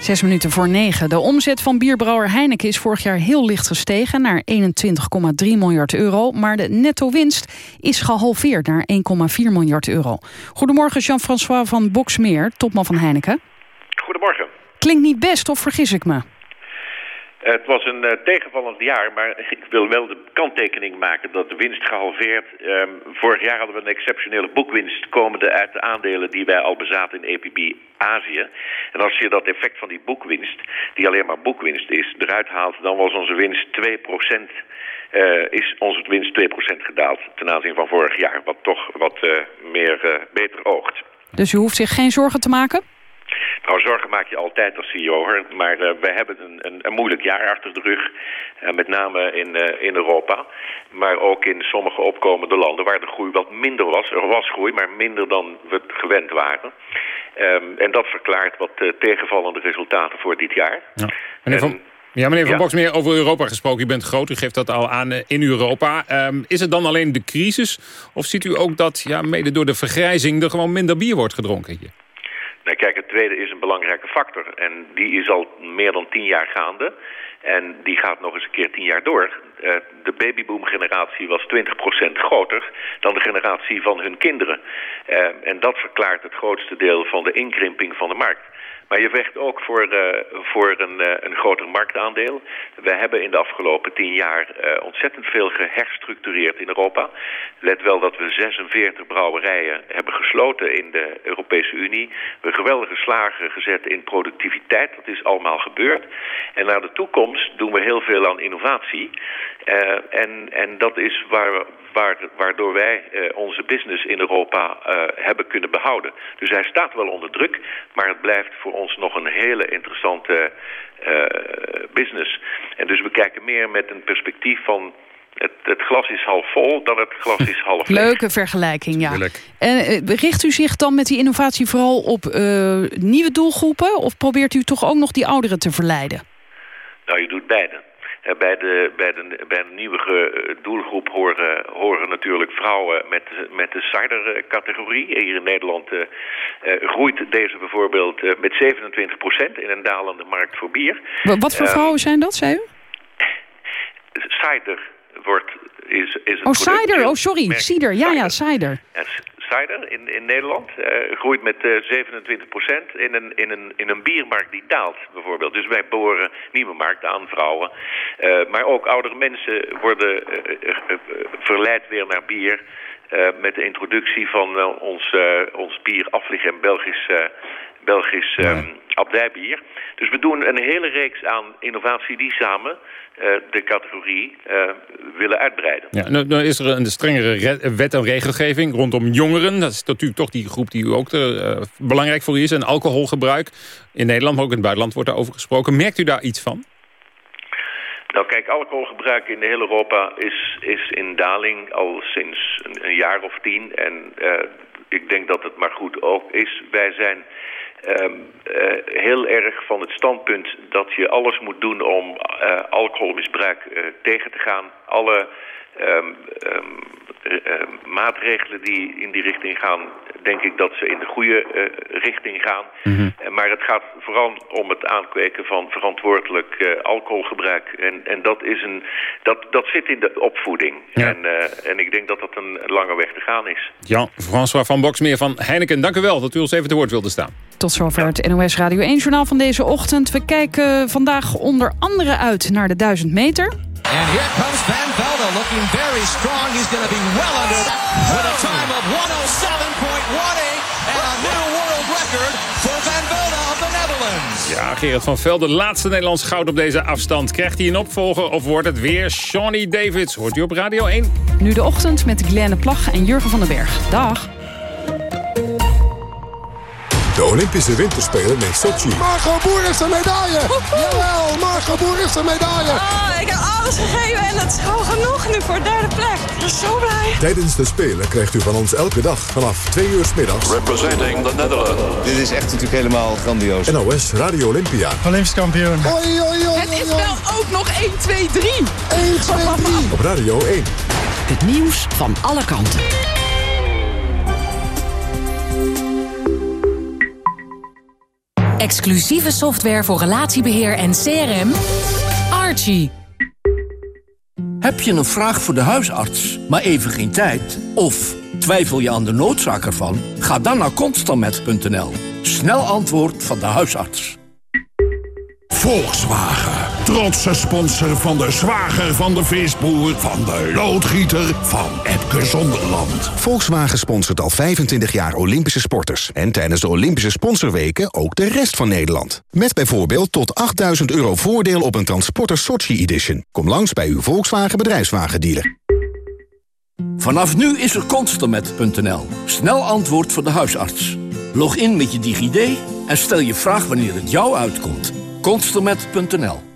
Zes minuten voor negen. De omzet van bierbrouwer Heineken is vorig jaar heel licht gestegen... naar 21,3 miljard euro. Maar de netto-winst is gehalveerd naar 1,4 miljard euro. Goedemorgen, Jean-François van Boksmeer, topman van Heineken. Goedemorgen. Klinkt niet best, of vergis ik me? Het was een eh, tegenvallend jaar, maar ik wil wel de kanttekening maken dat de winst gehalveerd. Ehm, vorig jaar hadden we een exceptionele boekwinst komende uit de aandelen die wij al bezaten in EPB Azië. En als je dat effect van die boekwinst, die alleen maar boekwinst is, eruit haalt, dan was onze winst 2%. eh, is onze winst 2% gedaald ten aanzien van vorig jaar, wat toch wat eh, meer eh, beter oogt. Dus u hoeft zich geen zorgen te maken? Nou, zorgen maak je altijd als CEO, hoor. Maar uh, we hebben een, een, een, moeilijk jaar achter de rug. Uh, met name in, uh, in Europa. Maar ook in sommige opkomende landen waar de groei wat minder was. Er was groei, maar minder dan we gewend waren. Um, en dat verklaart wat tegenvallende resultaten voor dit jaar. Ja. Meneer Van, ja, meneer Van ja. Boksmeer, over Europa gesproken. U bent groot, u geeft dat al aan in Europa. Um, is het dan alleen de crisis? Of ziet u ook dat ja, mede door de vergrijzing er gewoon minder bier wordt gedronken hier? Nou, kijk, het tweede is een belangrijke factor. En die is al meer dan tien jaar gaande. En die gaat nog eens een keer tien jaar door. Uh, de babyboom-generatie was 20% groter dan de generatie van hun kinderen. Uh, en dat verklaart het grootste deel van de inkrimping van de markt. Maar je vecht ook voor, uh, voor een, uh, een groter marktaandeel. We hebben in de afgelopen tien jaar uh, ontzettend veel geherstructureerd in Europa. Let wel dat we 46 brouwerijen hebben gesloten in de Europese Unie. We geweldige slagen gezet in productiviteit. Dat is allemaal gebeurd. En naar de toekomst doen we heel veel aan innovatie. en, en dat is waar we, waardoor wij onze business in Europa hebben kunnen behouden. Dus hij staat wel onder druk, maar het blijft voor ons nog een hele interessante uh, business. En dus we kijken meer met een perspectief van het, het, glas is half vol dan het glas is half leeg. Leuke vergelijking, ja. En uh, richt u zich dan met die innovatie vooral op uh, nieuwe doelgroepen... of probeert u toch ook nog die ouderen te verleiden? Nou, je doet beide. Bij de, bij, de, bij de nieuwe doelgroep horen, horen natuurlijk vrouwen met, met de cider-categorie. Hier in Nederland uh, uh, groeit deze bijvoorbeeld met 27% in een dalende markt voor bier. Wat voor vrouwen zijn dat, zei u? Cider wordt, is, is een Oh, cider. Oh, sorry. Cider. Ja, ja, cider. Cider in, in Nederland uh, groeit met uh, 27 procent in een, in, een, in een biermarkt die daalt bijvoorbeeld. Dus wij boren nieuwe markten aan vrouwen. Uh, maar ook oudere mensen worden verleid weer naar bier... met de introductie van ons, ons bier Afligem Belgisch, Belgisch um, abdijbier. Dus we doen een hele reeks aan innovatie die samen uh, de categorie uh, willen uitbreiden. Ja, nu, nu, is er een strengere wet en regelgeving rondom jongeren. Dat is natuurlijk toch die groep die u ook uh, belangrijk voor u is. En alcoholgebruik in Nederland, maar ook in het buitenland wordt daarover gesproken. Merkt u daar iets van? Nou kijk, alcoholgebruik in heel Europa is, is in daling al sinds een, een jaar of tien. En ik denk dat het maar goed ook is. Wij zijn Um, uh, heel erg van het standpunt dat je alles moet doen om uh, alcoholmisbruik uh, tegen te gaan. Alle um, um, maatregelen die in die richting gaan, denk ik dat ze in de goede richting gaan. Mm -hmm. maar het gaat vooral om het aankweken van verantwoordelijk alcoholgebruik. En, en dat, is een, dat, dat zit in de opvoeding. Ja. En, en ik denk dat dat een lange weg te gaan is. Ja, François van Boksmeer van Heineken, dank u wel dat u ons even te woord wilde staan. Tot zover het NOS Radio 1-journaal van deze ochtend. We kijken vandaag onder andere uit naar de 1000 meter. And here comes Van Velden looking very strong. He's going to be well under with a time of 107.18 and a new world record for Van Velden of the Netherlands. Ja, Gerard van Velden, laatste Nederlands goud op deze afstand. Krijgt hij een opvolger of wordt het weer Shawnee Davids? Hoort u op Radio 1. Nu de ochtend met Glenn Plag en Jurgen van den Berg. Dag. De Olympische Winterspelen in Sochi. Margot Boer is een medaille! Jawel, Margot Boer is een medaille! Oh, ik heb alles gegeven en het is gewoon genoeg nu voor de derde plek. Ik ben zo blij. Tijdens de Spelen krijgt u van ons elke dag vanaf 2 uur s middags... Representing the Netherlands. Dit is echt natuurlijk helemaal grandioos. NOS Radio Olympia. Olympisch kampioen. Oei, oei, oei, het is wel ook nog 1, 2, 3. 1, 2, 3. Op Radio 1. Het nieuws van alle kanten. Exclusieve software voor relatiebeheer en CRM. Archie. Heb je een vraag voor de huisarts, maar even geen tijd? Of twijfel je aan de noodzaak ervan? Ga dan naar constantmet.nl. Snel antwoord van de huisarts. Volkswagen. Trotse sponsor van de zwager van de visboer... van de loodgieter van Epke Zonderland. Volkswagen sponsort al 25 jaar Olympische sporters. En tijdens de Olympische sponsorweken ook de rest van Nederland. Met bijvoorbeeld tot 8000 euro voordeel op een Transporter Sochi Edition. Kom langs bij uw Volkswagen bedrijfswagendealer. Vanaf nu is er Constamet.nl. Snel antwoord voor de huisarts. Log in met je DigiD en stel je vraag wanneer het jou uitkomt. Constermet.nl